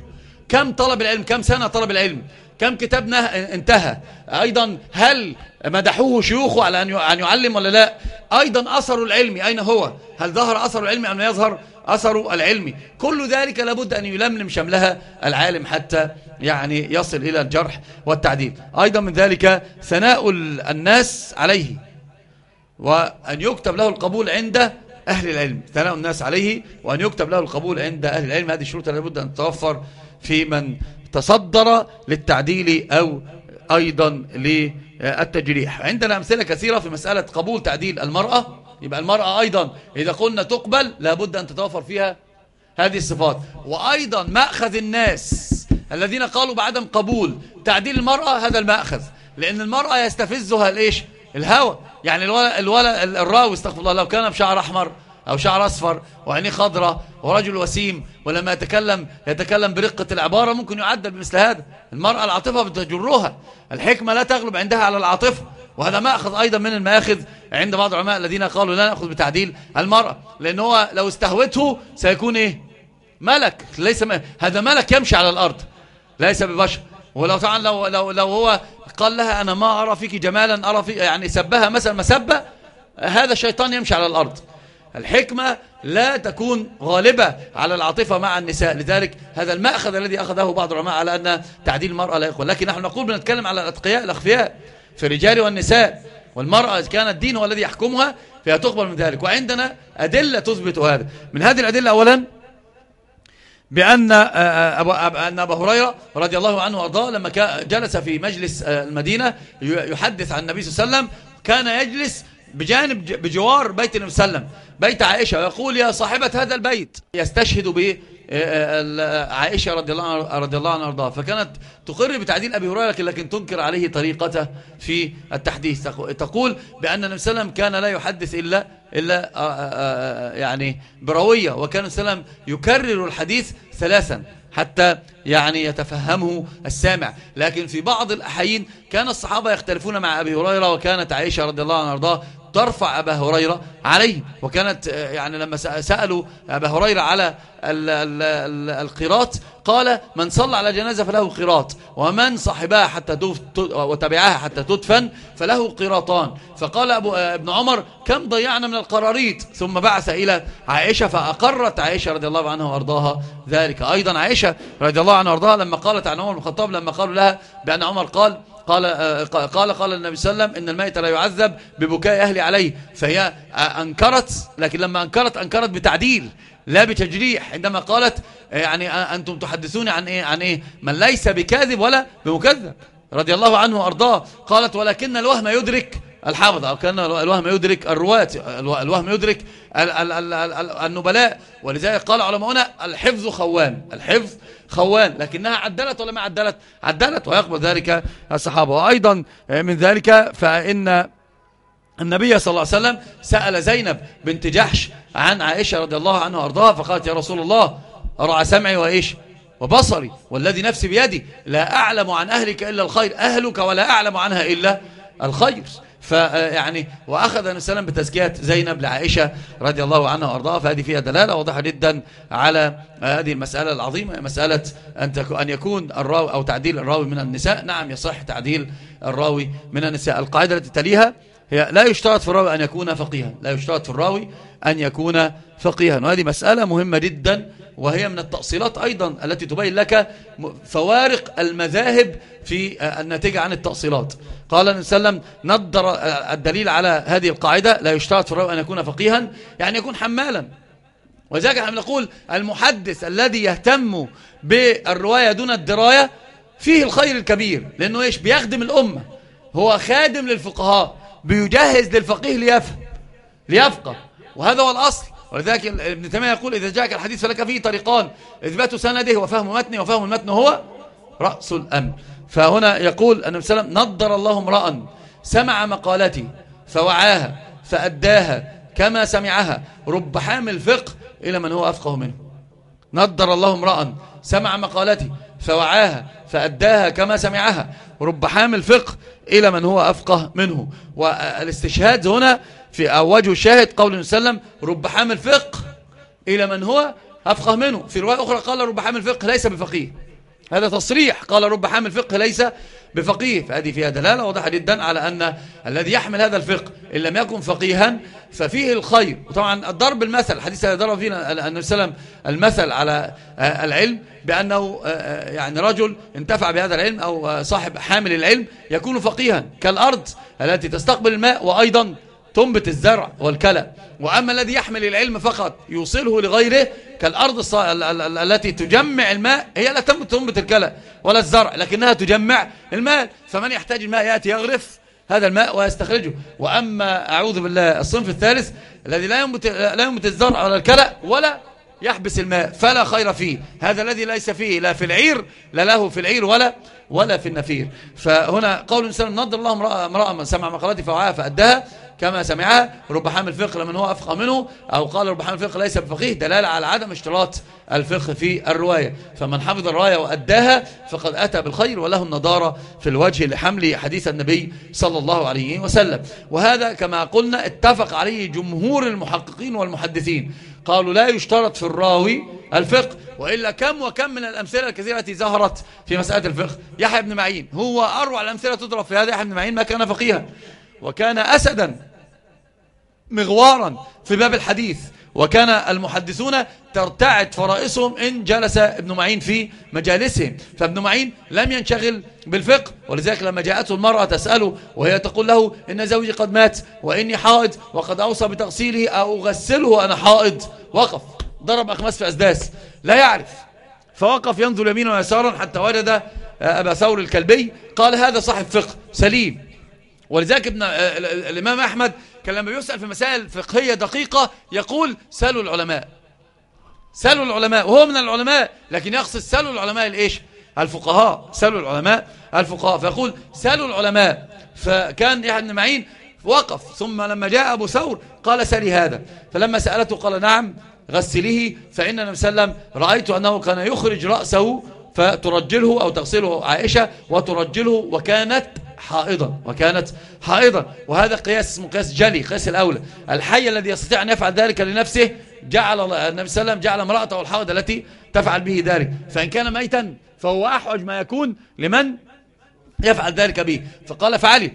كم طلب العلم؟ كم سنة طلب العلم؟ كم كتاب انتهى؟ أيضا هل مدحوه شيوخه على أن يعلم ولا لا؟ أيضا أثر العلم أين هو؟ هل ظهر أثر العلم أم يظهر؟ أثر العلم. كل ذلك لابد أن يلملم شملها العالم حتى يعني يصل إلى الجرح والتعديل. أيضا من ذلك ثناء الناس عليه وأن يكتب له القبول عند أهل العلم. ثناء الناس عليه وأن يكتب له القبول عند أهل العلم. هذه الشروط لابد أن تتوفر في من تصدر للتعديل أو أيضا للتجريح. عندنا أمثلة كثيرة في مسألة قبول تعديل المرأة. يبقى المرأة أيضا إذا قلنا تقبل لابد أن تتوفر فيها هذه الصفات. وأيضا مأخذ الناس الذين قالوا بعدم قبول تعديل المرأة هذا المأخذ لأن المرأة يستفزها الإيش؟ الهوى. يعني الولد, الولد الراوي استغفر الله لو كان بشعر أحمر أو شعر أصفر وعينيه خضراء ورجل وسيم ولما يتكلم يتكلم برقة العبارة ممكن يعدل بمثل هذا. المرأة العاطفة بتجرها. الحكمة لا تغلب عندها على العاطفة. وهذا مأخذ أيضا من المآخذ عند بعض العلماء الذين قالوا لا نأخذ بتعديل المرأة لأن هو لو استهوته سيكون إيه؟ ملك. ليس م... هذا ملك يمشي على الأرض. ليس ببشر. ولو طبعا لو, لو, لو هو قال لها أنا ما أرى فيك جمالا أرى فيك يعني سبها مثلا مسبة هذا الشيطان يمشي على الأرض. الحكمة لا تكون غالبة على العاطفة مع النساء. لذلك هذا المأخذ الذي أخذه بعض العلماء على أن تعديل المرأة لا يقول لكن نحن نقول بنتكلم على الأتقياء الأخفياء. في الرجال والنساء والمرأة إذا كان الدين هو الذي يحكمها فهي تقبل من ذلك. وعندنا أدلة تثبت هذا. من هذه الأدلة أولا بأن أن أبا هريرة رضي الله عنه وأرضاه لما جلس في مجلس المدينة يحدث عن النبي صلى الله عليه وسلم كان يجلس بجانب بجوار بيت النبي صلى الله عليه وسلم بيت عائشة ويقول يا صاحبة هذا البيت يستشهد عائشة رضي الله رضي الله عنها وأرضاها. فكانت تقر بتعديل أبي هريرة لكن, تنكر عليه طريقته في التحديث. تقول بأن النبي صلى الله عليه وسلم كان لا يحدث إلا إلا يعني بروية وكان النبي صلى الله عليه وسلم يكرر الحديث ثلاثا حتى يعني يتفهمه السامع. لكن في بعض الأحيين كان الصحابة يختلفون مع أبي هريرة وكانت عائشة رضي الله عنها وأرضاها ترفع أبا هريرة عليه. وكانت يعني لما سألوا أبا هريرة على القراط قال من صلى على جنازة فله قراط ومن صحبها حتى وتبعها حتى تدفن فله قراطان. فقال أبو ابن عمر كم ضيعنا من القراريط؟ ثم بعث إلى عائشة فأقرت عائشة رضي الله عنها وأرضاها ذلك. أيضا عائشة رضي الله عنها وأرضاها لما قالت عن عمر بن الخطاب لما قالوا لها بأن عمر قال قال قال قال النبي صلى الله عليه وسلم إن الميت لا يعذب ببكاء أهلي عليه فهي أنكرت لكن لما أنكرت أنكرت بتعديل لا بتجريح. عندما قالت يعني أنتم تحدثوني عن إيه عن إيه من ليس بكاذب ولا بمكذب رضي الله عنه وأرضاه قالت ولكن الوهم يدرك الحافظ أو كأن الوهم يدرك الرواة الوهم يدرك النبلاء. ولذلك قال علماؤنا الحفظ خوان الحفظ خوان لكنها عدلت ولا ما عدلت؟ عدلت ويقبل ذلك الصحابة. وأيضا من ذلك فإن النبي صلى الله عليه وسلم سأل زينب بنت جحش عن عائشة رضي الله عنها وأرضاها فقالت يا رسول الله أرعى سمعي وإيش؟ وبصري والذي نفسي بيدي لا أعلم عن أهلك إلا الخير أهلك ولا أعلم عنها إلا الخير. فيعني وأخذ النبي صلى بتزكية زينب لعائشة رضي الله عنها وأرضاها فهذه فيها دلالة واضحة جدا على هذه المسألة العظيمة مسألة أن يكون الراوي أو تعديل الراوي من النساء. نعم يصح تعديل الراوي من النساء. القاعدة التي تليها هي لا يشترط في الراوي أن يكون فقيها. لا يشترط في الراوي أن يكون فقيها. وهذه مسألة مهمة جدا وهي من التأصيلات أيضا التي تبين لك فوارق المذاهب في الناتجة عن التأصيلات. قال النبي صلى الله عليه وسلم نضر الدليل على هذه القاعدة لا يشترط في الراوي أن يكون فقيها يعني يكون حمالا. وذلك إحنا نقول المحدث الذي يهتم بالرواية دون الدراية فيه الخير الكبير لأنه إيش؟ بيخدم الأمة. هو خادم للفقهاء. بيجهز للفقيه ليفهم ليفقه. وهذا هو الأصل. ولذلك ابن تيمية يقول إذا جاءك الحديث فلك فيه طريقان. إثبات سنده وفهم متنه وفهم المتن هو رأس الأمر. فهنا يقول النبي صلى الله عليه وسلم نضر الله امرأ سمع مقالتي فوعاها فأداها كما سمعها. رب حامل فقه إلى من هو أفقه منه. نضر الله امرأ سمع مقالتي فوعاها فأداها كما سمعها. رب حامل فقه إلى من هو أفقه منه. والإستشهاد هنا في وجه الشاهد قول وسلم رب حامل فقه إلى من هو أفقه منه. في رواية أخرى قال رب حامل فقه ليس بفقيه. هذا تصريح. قال رب حامل فقه ليس بفقيه. فهذه فيها دلالة واضحة جدا على أن الذي يحمل هذا الفقه إن لم يكن فقيها ففيه الخير. وطبعا الضرب المثل الحديث الذي ضرب فينا النبي صلى الله عليه وسلم المثل على العلم بأنه يعني رجل انتفع بهذا العلم أو صاحب حامل العلم يكون فقيها كالأرض التي تستقبل الماء وأيضا تنبت الزرع والكلى. وأما الذي يحمل العلم فقط يوصله لغيره كالأرض التي تجمع الماء هي لا تنبت الكلى ولا الزرع لكنها تجمع الماء. فمن يحتاج الماء يأتي يغرف هذا الماء ويستخرجه. وأما أعوذ بالله الصنف الثالث الذي لا ينبت, لا ينبت الزرع ولا الكلى ولا يحبس الماء فلا خير فيه. هذا الذي ليس فيه لا في العير لا له في العير ولا ولا في النفير. فهنا قول الإنسان نضر الله امرأة من سمع مقالتي فوعاها فأدها كما سمعها رب حامل فقه لمن هو أفقه منه أو قال رب حامل فقه ليس بفقيه دلالة على عدم اشتراط الفقه في الرواية. فمن حفظ الرواية وأداها فقد أتى بالخير وله النضارة في الوجه لحمل حديث النبي صلى الله عليه وسلم. وهذا كما قلنا اتفق عليه جمهور المحققين والمحدثين. قالوا لا يشترط في الراوي الفقه وإلا كم وكم من الأمثلة الكثيرة التي ظهرت في مسألة الفقه. يحيى بن معين هو أروع الأمثلة تضرب في هذا يحيى بن معين ما كان فقيها. وكان أسدا مغوارا في باب الحديث. وكان المحدثون ترتعد فرائسهم إن جلس ابن معين في مجالسهم. فابن معين لم ينشغل بالفقه ولذلك لما جاءته المرأة تسأله وهي تقول له إن زوجي قد مات وإني حائض وقد أوصى بتغسيله أو أغسله وأنا حائض. وقف. ضرب أخماس في أسداس. لا يعرف. فوقف ينظر يمينا ويسارا حتى وجد أبا ثور الكلبي. قال هذا صاحب فقه سليم. ولذلك ابن الإمام أحمد كان لما يسأل في مسائل فقهية دقيقة يقول سألوا العلماء. سألوا العلماء وهو من العلماء لكن يقصد سألوا العلماء الإيش الفقهاء. سألوا العلماء الفقهاء. فيقول سألوا العلماء. فكان يحيى بن معين وقف ثم لما جاء أبو ثور قال سلي هذا. فلما سألته قال نعم غسليه فإن النبي صلى الله عليه وسلم رأيت أنه كان يخرج رأسه فترجله أو تغسله عائشة وترجله وكانت حائضا وكانت حائضا. وهذا قياس اسمه قياس جلي قياس الأولى. الحي الذي يستطيع أن يفعل ذلك لنفسه جعل النبي صلى الله عليه وسلم جعل امرأته الحائض التي تفعل به ذلك. فإن كان ميتا فهو أحوج ما يكون لمن يفعل ذلك به. فقال فعلي.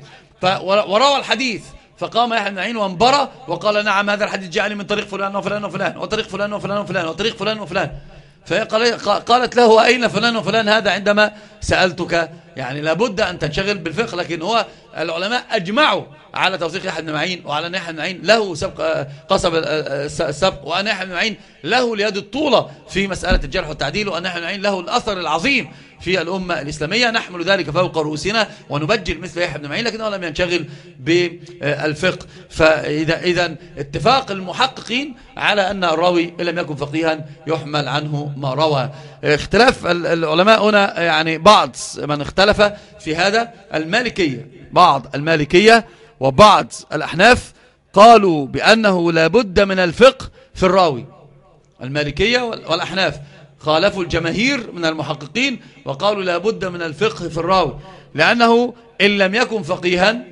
وروى الحديث. فقام يحيى بن معين وانبرى وقال نعم هذا الحديث جاءني من طريق فلان وفلان وفلان وطريق فلان وفلان وفلان وطريق فلان وفلان. فقالت له أين فلان وفلان هذا عندما سألتك؟ يعني لابد أن تنشغل بالفقه لكن هو العلماء أجمعوا على توثيق يحيى بن معين وعلى أن يحيى بن معين له سبق قصب السبق وأن يحيى بن معين له اليد الطولة في مسألة الجرح والتعديل وأن يحيى بن معين له الأثر العظيم في الأمة الإسلامية. نحمل ذلك فوق رؤوسنا ونبجل مثل يحيى بن معين لكنه لم ينشغل بالفقه. فإذا إذا اتفاق المحققين على أن الراوي إن لم يكن فقيها يحمل عنه ما روى. اختلاف العلماء هنا يعني بعض من اختلف في هذا المالكية. بعض المالكية وبعض الأحناف قالوا بأنه لابد من الفقه في الراوي. المالكية والأحناف خالفوا الجماهير من المحققين وقالوا لابد من الفقه في الراوي. لأنه إن لم يكن فقيها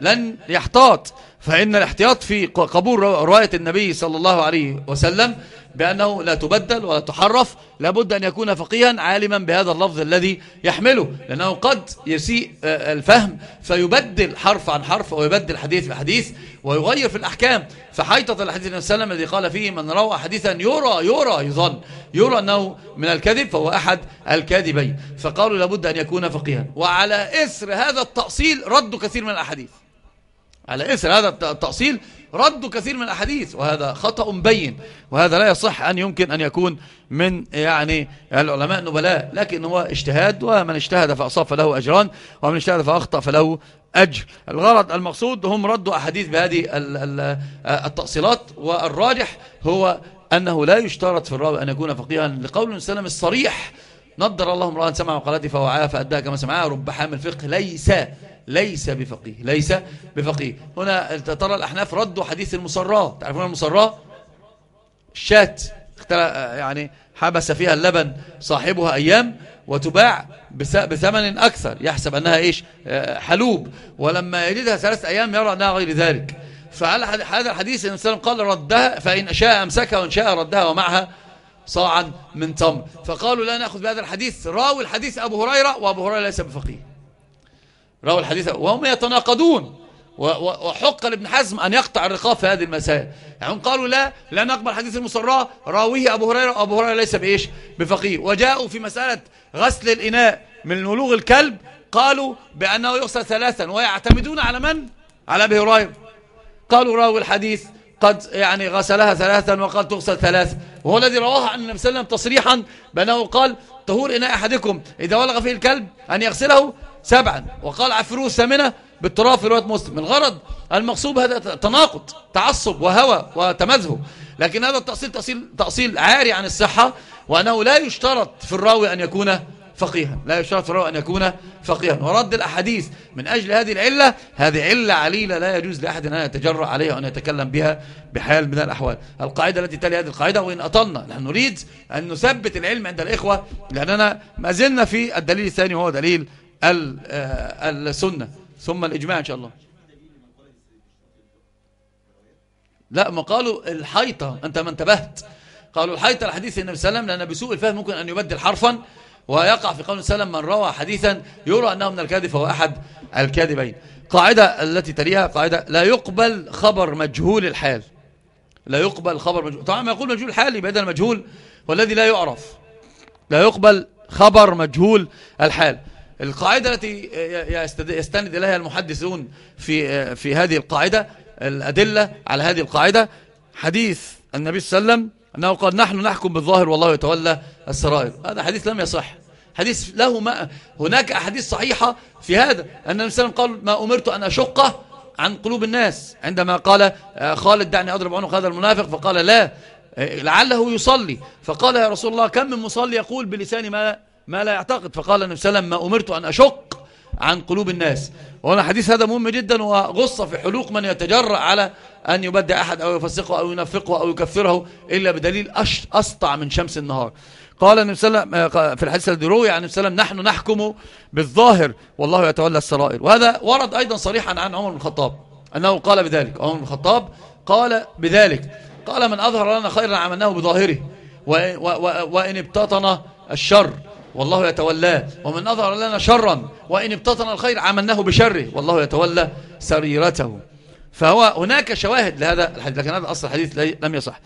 لن يحتاط. فإن الاحتياط في قبول رواية النبي صلى الله عليه وسلم بأنه لا تبدل ولا تحرف لابد أن يكون فقيها عالما بهذا اللفظ الذي يحمله لأنه قد يسيء آه، الفهم فيبدل حرف عن حرف ويبدل حديث بحديث ويغير في الأحكام. فحيطة الحديث النبي صلى الله عليه وسلم الذي قال فيه من روى حديثا يرى يرى يظن يرى أنه من الكذب فهو أحد الكاذبين. فقالوا لابد أن يكون فقيها. وعلى إثر هذا التأصيل رد كثير من الأحاديث. على إثر هذا التأصيل ردوا كثير من الأحاديث وهذا خطأ بين وهذا لا يصح أن يمكن أن يكون من يعني العلماء النبلاء لكن هو اجتهاد ومن اجتهد فأصاب فله أجران ومن اجتهد فأخطأ فله أجر. الغرض المقصود هم ردوا أحاديث بهذه التأصيلات والراجح هو أنه لا يشترط في الراوي أن يكون فقيها لقول السلام الصريح. نضر الله امرأة سمع وقالته فوعاها فأداها كما سمعها رب حامل فقه ليس ليس بفقيه ليس بفقيه. هنا ترى الأحناف ردوا حديث المصراة تعرفون المصراة الشات يعني حبس فيها اللبن صاحبها أيام وتباع بثمن أكثر. يحسب أنها إيش؟ آه، حلوب. ولما يجدها ثلاثة أيام يرى أنها غير ذلك. فعلى هذا الحديث النبي صلى الله عليه وسلم قال ردها؟ فإن شاء أمسكها وإن شاء ردها ومعها صاعا من تمر. فقالوا لا نأخذ بهذا الحديث. راوي الحديث أبو هريرة وأبو هريرة ليس بفقيه. روى الحديث وهم يتناقضون. وحق لابن حزم أن يقطع الرقاب في هذه المسائل. يعني قالوا لا لا نقبل حديث المصراء راويه أبو هريرة وأبو هريرة ليس بإيش؟ بفقيه. وجاءوا في مسألة غسل الإناء من ولوغ الكلب قالوا بأنه يغسل ثلاثا ويعتمدون على من؟ على أبي هريرة. قالوا راوي الحديث قد يعني غسلها ثلاثا وقال تغسل ثلاث. وهو الذي رواه عن النبي صلى الله عليه وسلم تصريحا بأنه قال طهور إناء أحدكم إذا ولغ فيه الكلب أن يغسله سبعا. وقال عفروه الثامنة بالتراب في رواية مسلم. الغرض المقصود هذا تناقض تعصب وهوى وتمذهب لكن هذا التأصيل تأصيل, تأصيل عاري عن الصحة وأنه لا يشترط في الراوي أن يكون فقيها. لا يشترط في الراوي أن يكون فقيها. ورد الأحاديث من أجل هذه العلة. هذه علة عليلة لا يجوز لأحد أن يتجرأ عليها وأن يتكلم بها بحال من الأحوال. القاعدة التي تلي هذه القاعدة وإن أطلنا. نحن نريد أن نثبت العلم عند الإخوة لأننا ما زلنا في الدليل الثاني وهو دليل السنة. ثم الإجماع إن شاء الله. لا ما قالوا الحيطة. أنت ما انتبهت. قالوا الحيطة الحديث النبي صلى الله عليه وسلم لأن بسوء الفهم ممكن أن يبدل حرفا ويقع في قول وسلم من روى حديثا يرى أنه من الكاذب فهو أحد الكاذبين. قاعدة التي تليها قاعدة لا يقبل خبر مجهول الحال. لا يقبل خبر مجهول. طبعا ما يقول مجهول الحال يبقى المجهول والذي لا يعرف. لا يقبل خبر مجهول الحال. القاعدة التي يستند إليها المحدثون في في هذه القاعدة الأدلة على هذه القاعدة حديث النبي صلى الله عليه وسلم أنه قال نحن نحكم بالظاهر والله يتولى السرائر. هذا حديث لم يصح. حديث له ما هناك أحاديث صحيحة في هذا أن النبي صلى الله عليه وسلم قال ما أمرت أن أشقه عن قلوب الناس. عندما قال آه، خالد دعني أضرب عنق هذا المنافق فقال لا آه، لعله يصلي. فقال يا رسول الله كم من مصلي يقول بلسان ما ما لا يعتقد. فقال النبي صلى الله عليه وسلم ما أمرت أن أشق عن قلوب الناس. وهنا حديث هذا مهم جدا وغص في حلوق من يتجرأ على أن يبدع أحد أو يفسقه أو ينفقه أو يكفره إلا بدليل أسطع من شمس النهار. قال النبي صلى الله عليه وسلم في الحديث الذي روي عن النبي صلى الله عليه وسلم نحن نحكم بالظاهر والله يتولى السرائر. وهذا ورد أيضا صريحا عن عمر بن الخطاب أنه قال بذلك. عمر بن الخطاب قال بذلك قال من أظهر لنا خيرا عملناه بظاهره وإن ابتطن الشر. والله يتولاه. ومن أظهر لنا شرا وإن ابتطن الخير عملناه بشره. والله يتولى سريرته. فهو هناك شواهد لهذا الحديث لكن هذا أصل الحديث لم يصح.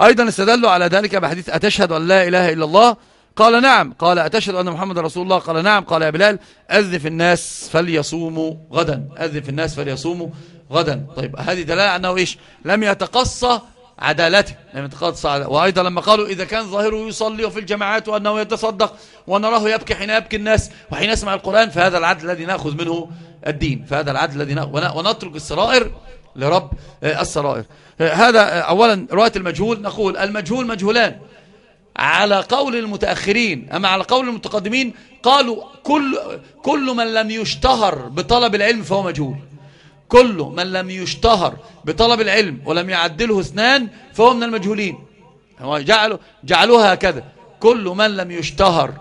أيضا استدلوا على ذلك بحديث أتشهد أن لا إله إلا الله؟ قال نعم. قال أتشهد أن محمد رسول الله؟ قال نعم. قال يا بلال أذن في الناس فليصوموا غدا. أذن في الناس فليصوموا غدا. طيب هذه دلالة أنه إيش؟ لم يتقصى عدالته لم عدالته وأيضا لما قالوا إذا كان ظاهره يصلي في الجماعات وأنه يتصدق ونراه يبكي حين يبكي الناس وحين يسمع القرآن فهذا العدل الذي نأخذ منه الدين. فهذا العدل الذي نأخذ ونترك السرائر لرب آه، السرائر. آه، هذا آه، أولا رواية المجهول نقول المجهول مجهولان. على قول المتأخرين أما على قول المتقدمين قالوا كل, كل من لم يشتهر بطلب العلم فهو مجهول. كل من لم يشتهر بطلب العلم ولم يعدله اثنان فهو من المجهولين. جعلوا جعلوها هكذا. كل من لم يشتهر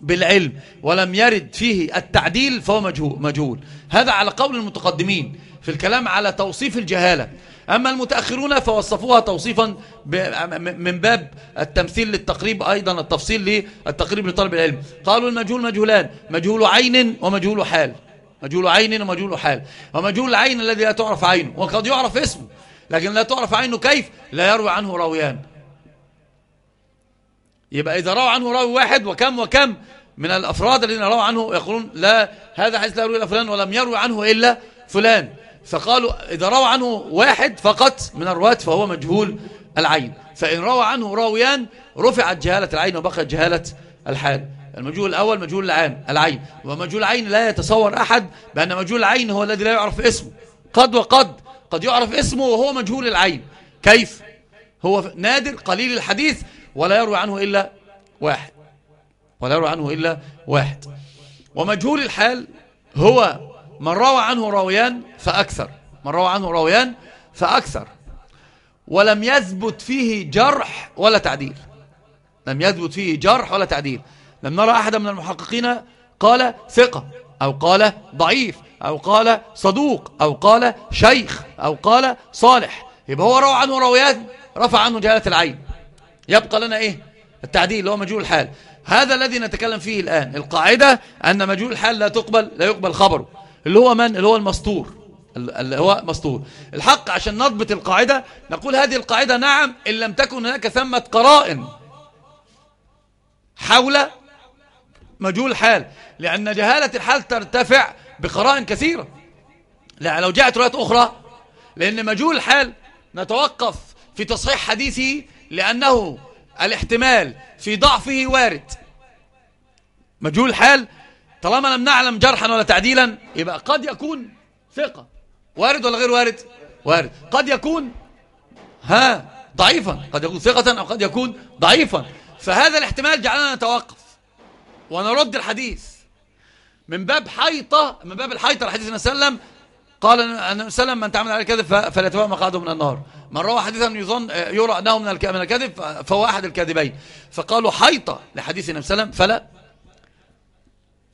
بالعلم ولم يرد فيه التعديل فهو مجهول, مجهول. هذا على قول المتقدمين في الكلام على توصيف الجهالة. أما المتأخرون فوصفوها توصيفا من باب التمثيل للتقريب أيضا التفصيل للتقريب لطلب العلم. قالوا المجهول مجهولان مجهول عين ومجهول حال. مجهول عين ومجهول حال. ومجهول العين الذي لا تعرف عينه وقد يعرف اسمه لكن لا تعرف عينه كيف؟ لا يروي عنه راويان يبقى إذا روى عنه راوي واحد وكم وكم من الأفراد الذين روى عنه يقولون لا هذا حديث لا يروي إلا فلان ولم يروي عنه إلا فلان. فقالوا إذا روى عنه واحد فقط من الرواة فهو مجهول العين. فإن روى عنه راويان رفعت جهالة العين وبقت جهالة الحال. المجهول الأول مجهول العين العين. ومجهول العين لا يتصور أحد بأن مجهول العين هو الذي لا يعرف اسمه. قد وقد. قد يعرف اسمه وهو مجهول العين. كيف؟ هو نادر قليل الحديث ولا يروي عنه إلا واحد. ولا يروي عنه إلا واحد. ومجهول الحال هو من روى عنه راويان فأكثر. من روى عنه راويان فأكثر. ولم يثبت فيه جرح ولا تعديل. لم يثبت فيه جرح ولا تعديل. لم نرى أحدا من المحققين قال ثقة أو قال ضعيف أو قال صدوق أو قال شيخ أو قال صالح. يبقى هو روى عنه راويان رفع عنه جهالة العين. يبقى لنا إيه؟ التعديل اللي هو مجهول الحال. هذا الذي نتكلم فيه الآن القاعدة أن مجهول الحال لا تقبل لا يقبل خبره. اللي هو من؟ اللي هو المسطور اللي هو مسطور الحق عشان نضبط القاعدة نقول هذه القاعدة نعم إن لم تكن هناك ثمة قرائن حول مجهول الحال لأن جهالة الحال ترتفع بقرائن كثيرة. لا لو جاءت روايات أخرى لأن مجهول الحال نتوقف في تصحيح حديثه لأنه الاحتمال في ضعفه وارد. مجهول الحال طالما لم نعلم جرحا ولا تعديلا يبقى قد يكون ثقة. وارد ولا غير وارد؟ وارد. قد يكون ها ضعيفا. قد يكون ثقة أو قد يكون ضعيفا. فهذا الاحتمال جعلنا نتوقف. ونرد الحديث. من باب حيطة من باب الحيطة الحديث النبي صلى الله عليه وسلم قال النبي صلى الله عليه وسلم من تعمل على الكذب فليتبوأ مقعده من النار. من روى حديثا يظن يرى أنه من الكذب فهو أحد الكاذبين. فقالوا حيطة لحديث النبي صلى الله عليه وسلم فلا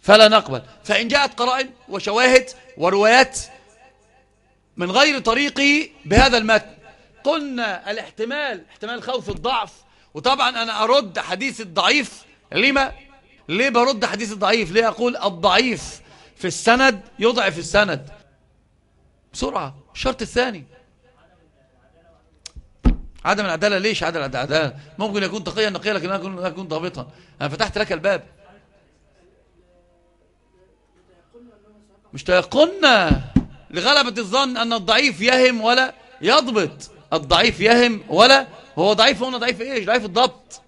فلا نقبل. فإن جاءت قرائن وشواهد وروايات من غير طريقي بهذا المتن. قلنا الاحتمال احتمال خوف الضعف. وطبعا أنا أرد حديث الضعيف. لما؟ ليه برد حديث الضعيف ليه أقول الضعيف في السند يضعف السند؟ بسرعة الشرط الثاني. عدم العدالة ليش عدم العدالة؟ ممكن يكون تقيا نقيا لكن لا يكون ضابطا. أنا فتحت لك الباب. مش تيقنا لغلبة الظن أن الضعيف يهم ولا يضبط. الضعيف يهم ولا هو ضعيف هنا ضعيف إيش؟ ضعيف الضبط.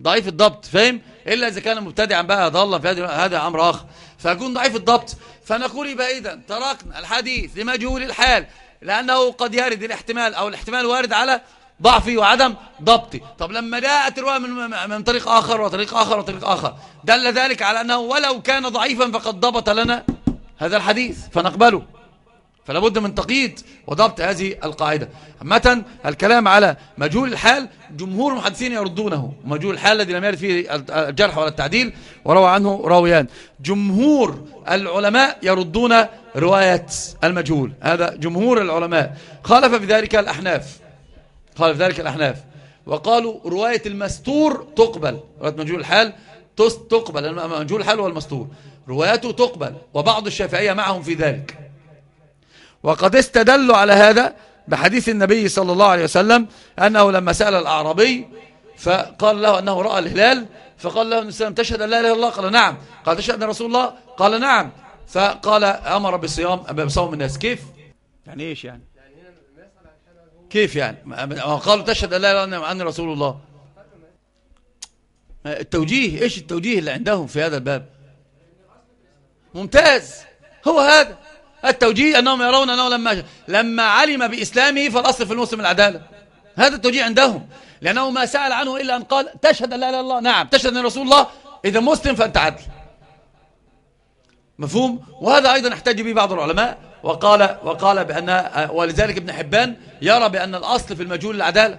ضعيف الضبط فاهم؟ إلا إذا كان مبتدعا بقى ضالا في هذا أمر آخر. فيكون ضعيف الضبط. فنقول يبقى إذا تركنا الحديث لمجهول الحال لأنه قد يرد الاحتمال أو الاحتمال وارد على ضعفي وعدم ضبطي. طب لما جاءت الرواية من, من طريق آخر وطريق آخر وطريق آخر دل ذلك على أنه ولو كان ضعيفا فقد ضبط لنا هذا الحديث فنقبله. فلا بد من تقييد وضبط هذه القاعدة. عامة الكلام على مجهول الحال جمهور المحدثين يردونه مجهول الحال الذي لم يرد فيه الجرح ولا التعديل وروى عنه راويان. جمهور العلماء يردون رواية المجهول. هذا جمهور العلماء. خالف بذلك الأحناف. خالف ذلك الأحناف. وقالوا رواية المستور تقبل. رواية مجهول الحال تقبل. مجهول الحال هو المستور. روايته تقبل. وبعض الشافعية معهم في ذلك. وقد استدلوا على هذا بحديث النبي صلى الله عليه وسلم أنه لما سأل الأعرابي فقال له أنه رأى الهلال فقال له النبي تشهد أن لا إله إلا الله؟ قال نعم. قال تشهد أن رسول الله؟ قال نعم. فقال أمر بالصيام بصوم الناس. كيف؟ يعني إيش يعني؟ كيف يعني؟ قالوا تشهد أن لا إله إلا أن رسول الله. التوجيه إيش التوجيه اللي عندهم في هذا الباب؟ ممتاز. هو هذا. التوجيه أنهم يرون أنه لما, لما علم بإسلامه فالأصل في المسلم العدالة. هذا التوجيه عندهم. لأنه ما سأل عنه إلا أن قال تشهد لا إلا الله. نعم تشهد أن رسول الله. إذا مسلم فأنت عدل. مفهوم؟ وهذا أيضا احتج به بعض العلماء. وقال وقال بأن ولذلك ابن حبان يرى بأن الأصل في المجهول العدالة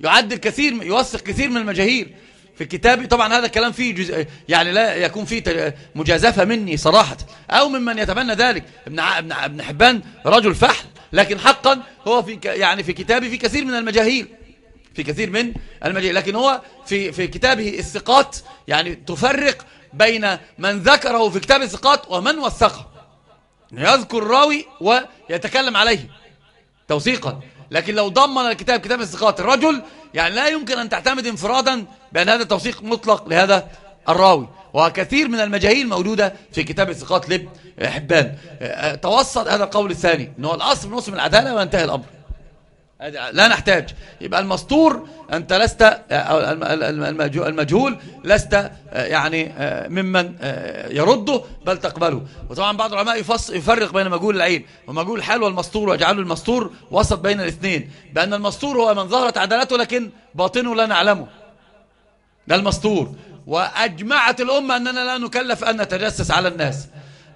يعدل كثير يوثق كثير من المجاهيل في الكتاب طبعا هذا الكلام فيه جزء يعني لا يكون فيه مجازفة مني صراحة أو ممن يتبنى ذلك. ابن ابن ابن حبان رجل فحل لكن حقا هو في يعني في كتابه في كثير من المجاهيل. في كثير من المجاهيل لكن هو في في كتابه الثقات يعني تفرق بين من ذكره في كتاب الثقات ومن وثقه. يذكر الراوي ويتكلم عليه توثيقا. لكن لو ضمن الكتاب كتاب الثقات الرجل يعني لا يمكن أن تعتمد انفرادا بأن هذا توثيق مطلق لهذا الراوي. وكثير من المجاهيل موجودة في كتاب الثقات لب حبان. توسط هذا القول الثاني أنه الأصل نصف العدالة وينتهي الأمر. لا نحتاج. يبقى المستور أنت لست المجهول لست يعني ممن يرده بل تقبله. وطبعا بعض العلماء يفرق بين مجهول العين ومجهول الحال والمستور ويجعله المستور وسط بين الاثنين. بأن المستور هو من ظهرت عدالته لكن باطنه لا نعلمه. ده المستور وأجمعت الأمة أننا لا نكلف أن نتجسس على الناس.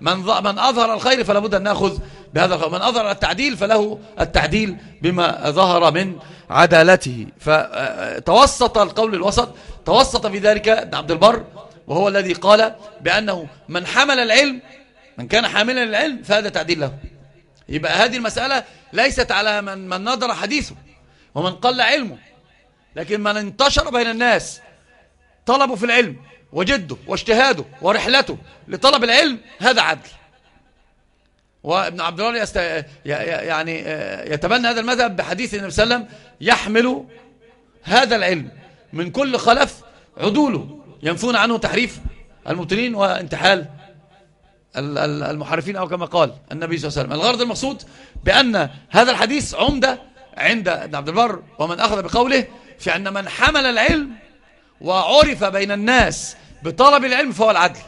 من من أظهر الخير فلا بد أن نأخذ بهذا الخير من أظهر التعديل فله التعديل بما ظهر من عدالته. فتوسط القول الوسط توسط في ذلك ابن عبد البر وهو الذي قال بأنه من حمل العلم من كان حاملا للعلم فهذا تعديل له. يبقى هذه المسألة ليست على من, من نظر حديثه ومن قل علمه لكن من انتشر بين الناس طلبوا في العلم وجده واجتهاده ورحلته لطلب العلم هذا عدل. وابن عبد الله يست... يعني يتبنى هذا المذهب بحديث النبي صلى الله عليه وسلم يحمل هذا العلم من كل خلف عدوله ينفون عنه تحريف المبتلين وانتحال المحرفين أو كما قال النبي صلى الله عليه وسلم. الغرض المقصود بأن هذا الحديث عمدة عند ابن عبد البر ومن أخذ بقوله في أن من حمل العلم وعرف بين الناس بطلب العلم فهو العدل.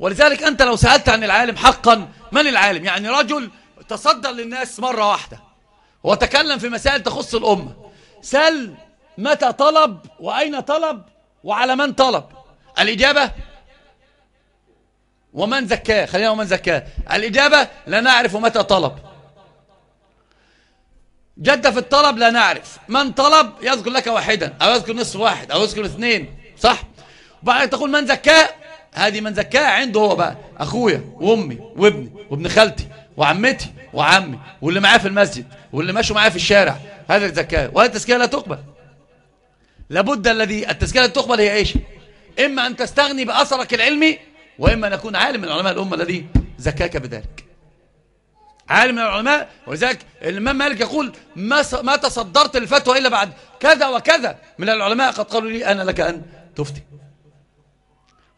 ولذلك أنت لو سألت عن العالم حقا من العالم؟ يعني رجل تصدر للناس مرة واحدة وتكلم في مسائل تخص الأمة. سل متى طلب وأين طلب وعلى من طلب. الإجابة؟ ومن زكاه؟ خلينا ومن زكاه. الإجابة؟ لا نعرف متى طلب. جد في الطلب لا نعرف. من طلب يذكر لك واحدا أو يذكر نصف واحد أو يذكر اثنين صح؟ وبعد تقول من زكاه؟ هذه من زكاه عنده هو بقى. أخويا وأمي وابني وابن خالتي وعمتي وعمي واللي معاه في المسجد واللي ماشوا معاه في الشارع. هذا الزكاه وهذه التزكية لا تقبل. لابد الذي التزكية لا تقبل هي إيش؟ إما أن تستغني بأثرك العلمي وإما أن يكون عالم من علماء الأمة الذي زكاك بذلك. عالم من العلماء ولذلك الإمام مالك يقول ما ما تصدرت الفتوى إلا بعد كذا وكذا. من العلماء قد قالوا لي أنا لك أن تفتي.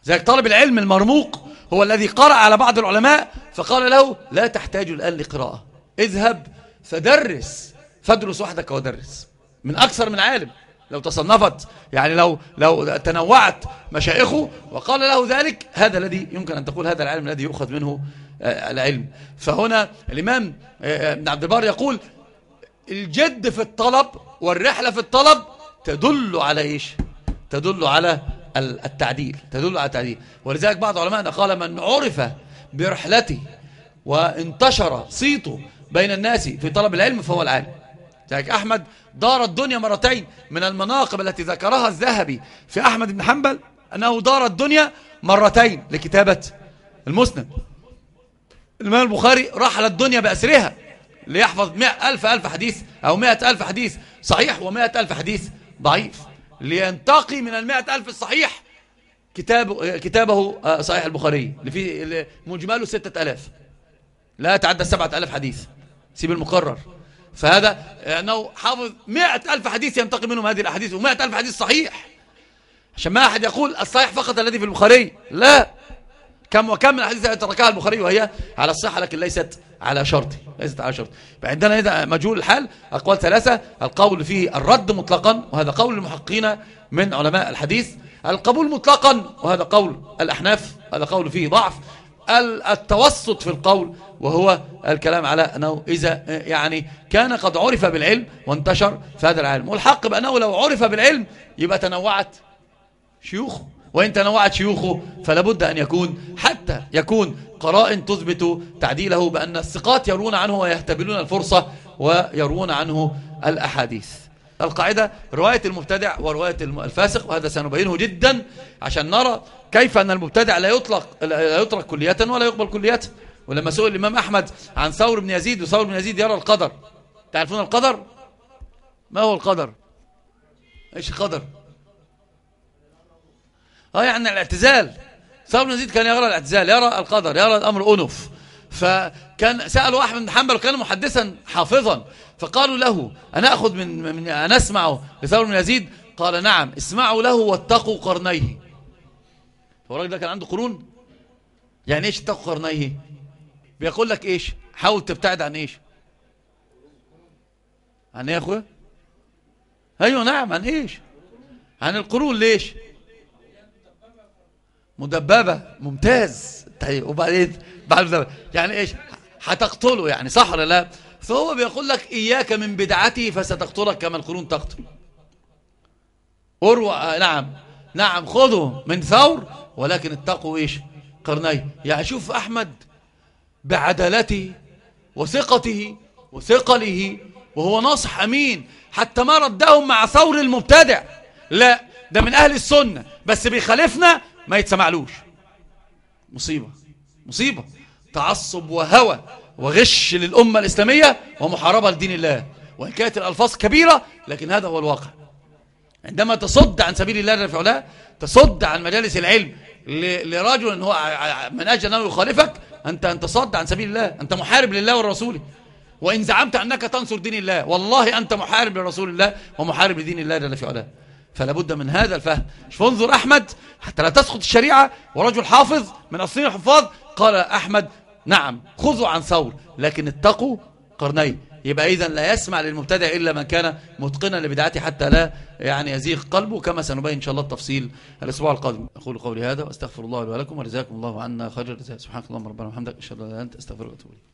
ذلك طالب العلم المرموق هو الذي قرأ على بعض العلماء فقال له لا تحتاج الآن لقراءة. اذهب فدرس فادرس وحدك ودرس. من أكثر من عالم. لو تصنفت يعني لو لو تنوعت مشايخه وقال له ذلك هذا الذي يمكن أن تقول هذا العلم الذي يؤخذ منه آه، العلم. فهنا الإمام آه، ابن عبد البر يقول الجد في الطلب والرحلة في الطلب تدل على إيش؟ تدل على التعديل تدل على التعديل. ولذلك بعض علماءنا قال من عرف برحلته وانتشر صيته بين الناس في طلب العلم فهو العالم. ذلك أحمد دار الدنيا مرتين من المناقب التي ذكرها الذهبي في أحمد بن حنبل أنه دار الدنيا مرتين لكتابة المسند. الإمام البخاري رحل الدنيا بأسرها ليحفظ مئة ألف ألف حديث أو مئة ألف حديث صحيح ومئة ألف حديث ضعيف. لينتقي من المئة ألف الصحيح. كتاب كتابه آه، صحيح البخاري اللي فيه مجمله ستة ألاف. لا يتعدى سبعة ألاف حديث. سيب المقرر. فهذا أنه حافظ مئة ألف حديث ينتقي منهم هذه الأحاديث ومئة ألف حديث صحيح. عشان ما أحد يقول الصحيح فقط الذي في البخاري. لا. كم وكم من الحديث تركها البخاري وهي على الصحة لكن ليست على شرط ليست على شرط عندنا هذا مجهول الحال أقوال ثلاثة القول فيه الرد مطلقا وهذا قول المحققين من علماء الحديث. القبول مطلقا وهذا قول الأحناف هذا قول فيه ضعف. التوسط في القول وهو الكلام على أنه إذا يعني كان قد عرف بالعلم وانتشر في هذا العالم. والحق بأنه لو عرف بالعلم يبقى تنوعت شيوخه. وإن تنوعت شيوخه فلابد أن يكون حتى يكون قرائن تثبت تعديله بأن الثقات يرون عنه ويهتبلون الفرصة ويرون عنه الأحاديث. القاعدة رواية المبتدع ورواية الفاسق وهذا سنبينه جدا عشان نرى كيف أن المبتدع لا يطلق لا يترك كلية ولا يقبل كلية ولما سئل الإمام أحمد عن ثور بن يزيد وثور بن يزيد يرى القدر. تعرفون القدر؟ ما هو القدر؟ إيش القدر؟ آه يعني الاعتزال. ثور بن يزيد كان يرى الاعتزال يرى القدر يرى الأمر أنف فكان سألوا أحمد بن حنبل وكان محدثا حافظا. فقالوا له أنا أخذ من, من أنا أسمع لثور بن يزيد؟ قال نعم اسمعوا له واتقوا قرنيه. هو الراجل ده كان عنده قرون؟ يعني إيش اتقوا قرنيه؟ بيقول لك إيش؟ حاول تبتعد عن إيش؟ عن إيه يا أخويا؟ أيوه نعم عن إيش؟ عن القرون ليش؟ مدببة ممتاز. طيب وبعدين بعد يعني إيش؟ هتقتله يعني صح ولا لا؟ فهو بيقول لك إياك من بدعتي فستقتلك كما القرون تقتل. أروى آه، نعم. نعم خذوا من ثور ولكن اتقوا إيش؟ قرني يعني شوف أحمد بعدالته وثقته وثقله وهو ناصح أمين. حتى ما ردهم مع ثور المبتدع. لا ده من أهل السنة. بس بيخالفنا ما يتسمعلوش. مصيبة. مصيبة. تعصب وهوى وغش للأمة الإسلامية ومحاربة لدين الله. وإن كانت الألفاظ كبيرة لكن هذا هو الواقع. عندما تصد عن سبيل الله رفع الله تصد عن مجالس العلم لرجل هو من أجل أنه يخالفك أنت أنت صد عن سبيل الله. أنت محارب لله والرسول وإن زعمت أنك تنصر دين الله والله أنت محارب لرسول الله ومحارب لدين الله جل في علاه. فلا بد من هذا الفهم. فانظر أحمد حتى لا تسقط الشريعة ورجل حافظ من أصلين الحفاظ قال أحمد نعم خذوا عن ثور لكن اتقوا قرنين. يبقى إذا لا يسمع للمبتدع إلا من كان متقنا لبدعته حتى لا يعني يزيغ قلبه كما سنبين إن شاء الله التفصيل الأسبوع القادم. أقول قولي هذا وأستغفر الله ولكم ولكم الله عنا خير الجزاء. سبحانك اللهم ربنا وبحمدك أشهد أن لا إله إلا أنت أستغفرك وأتوب إليك.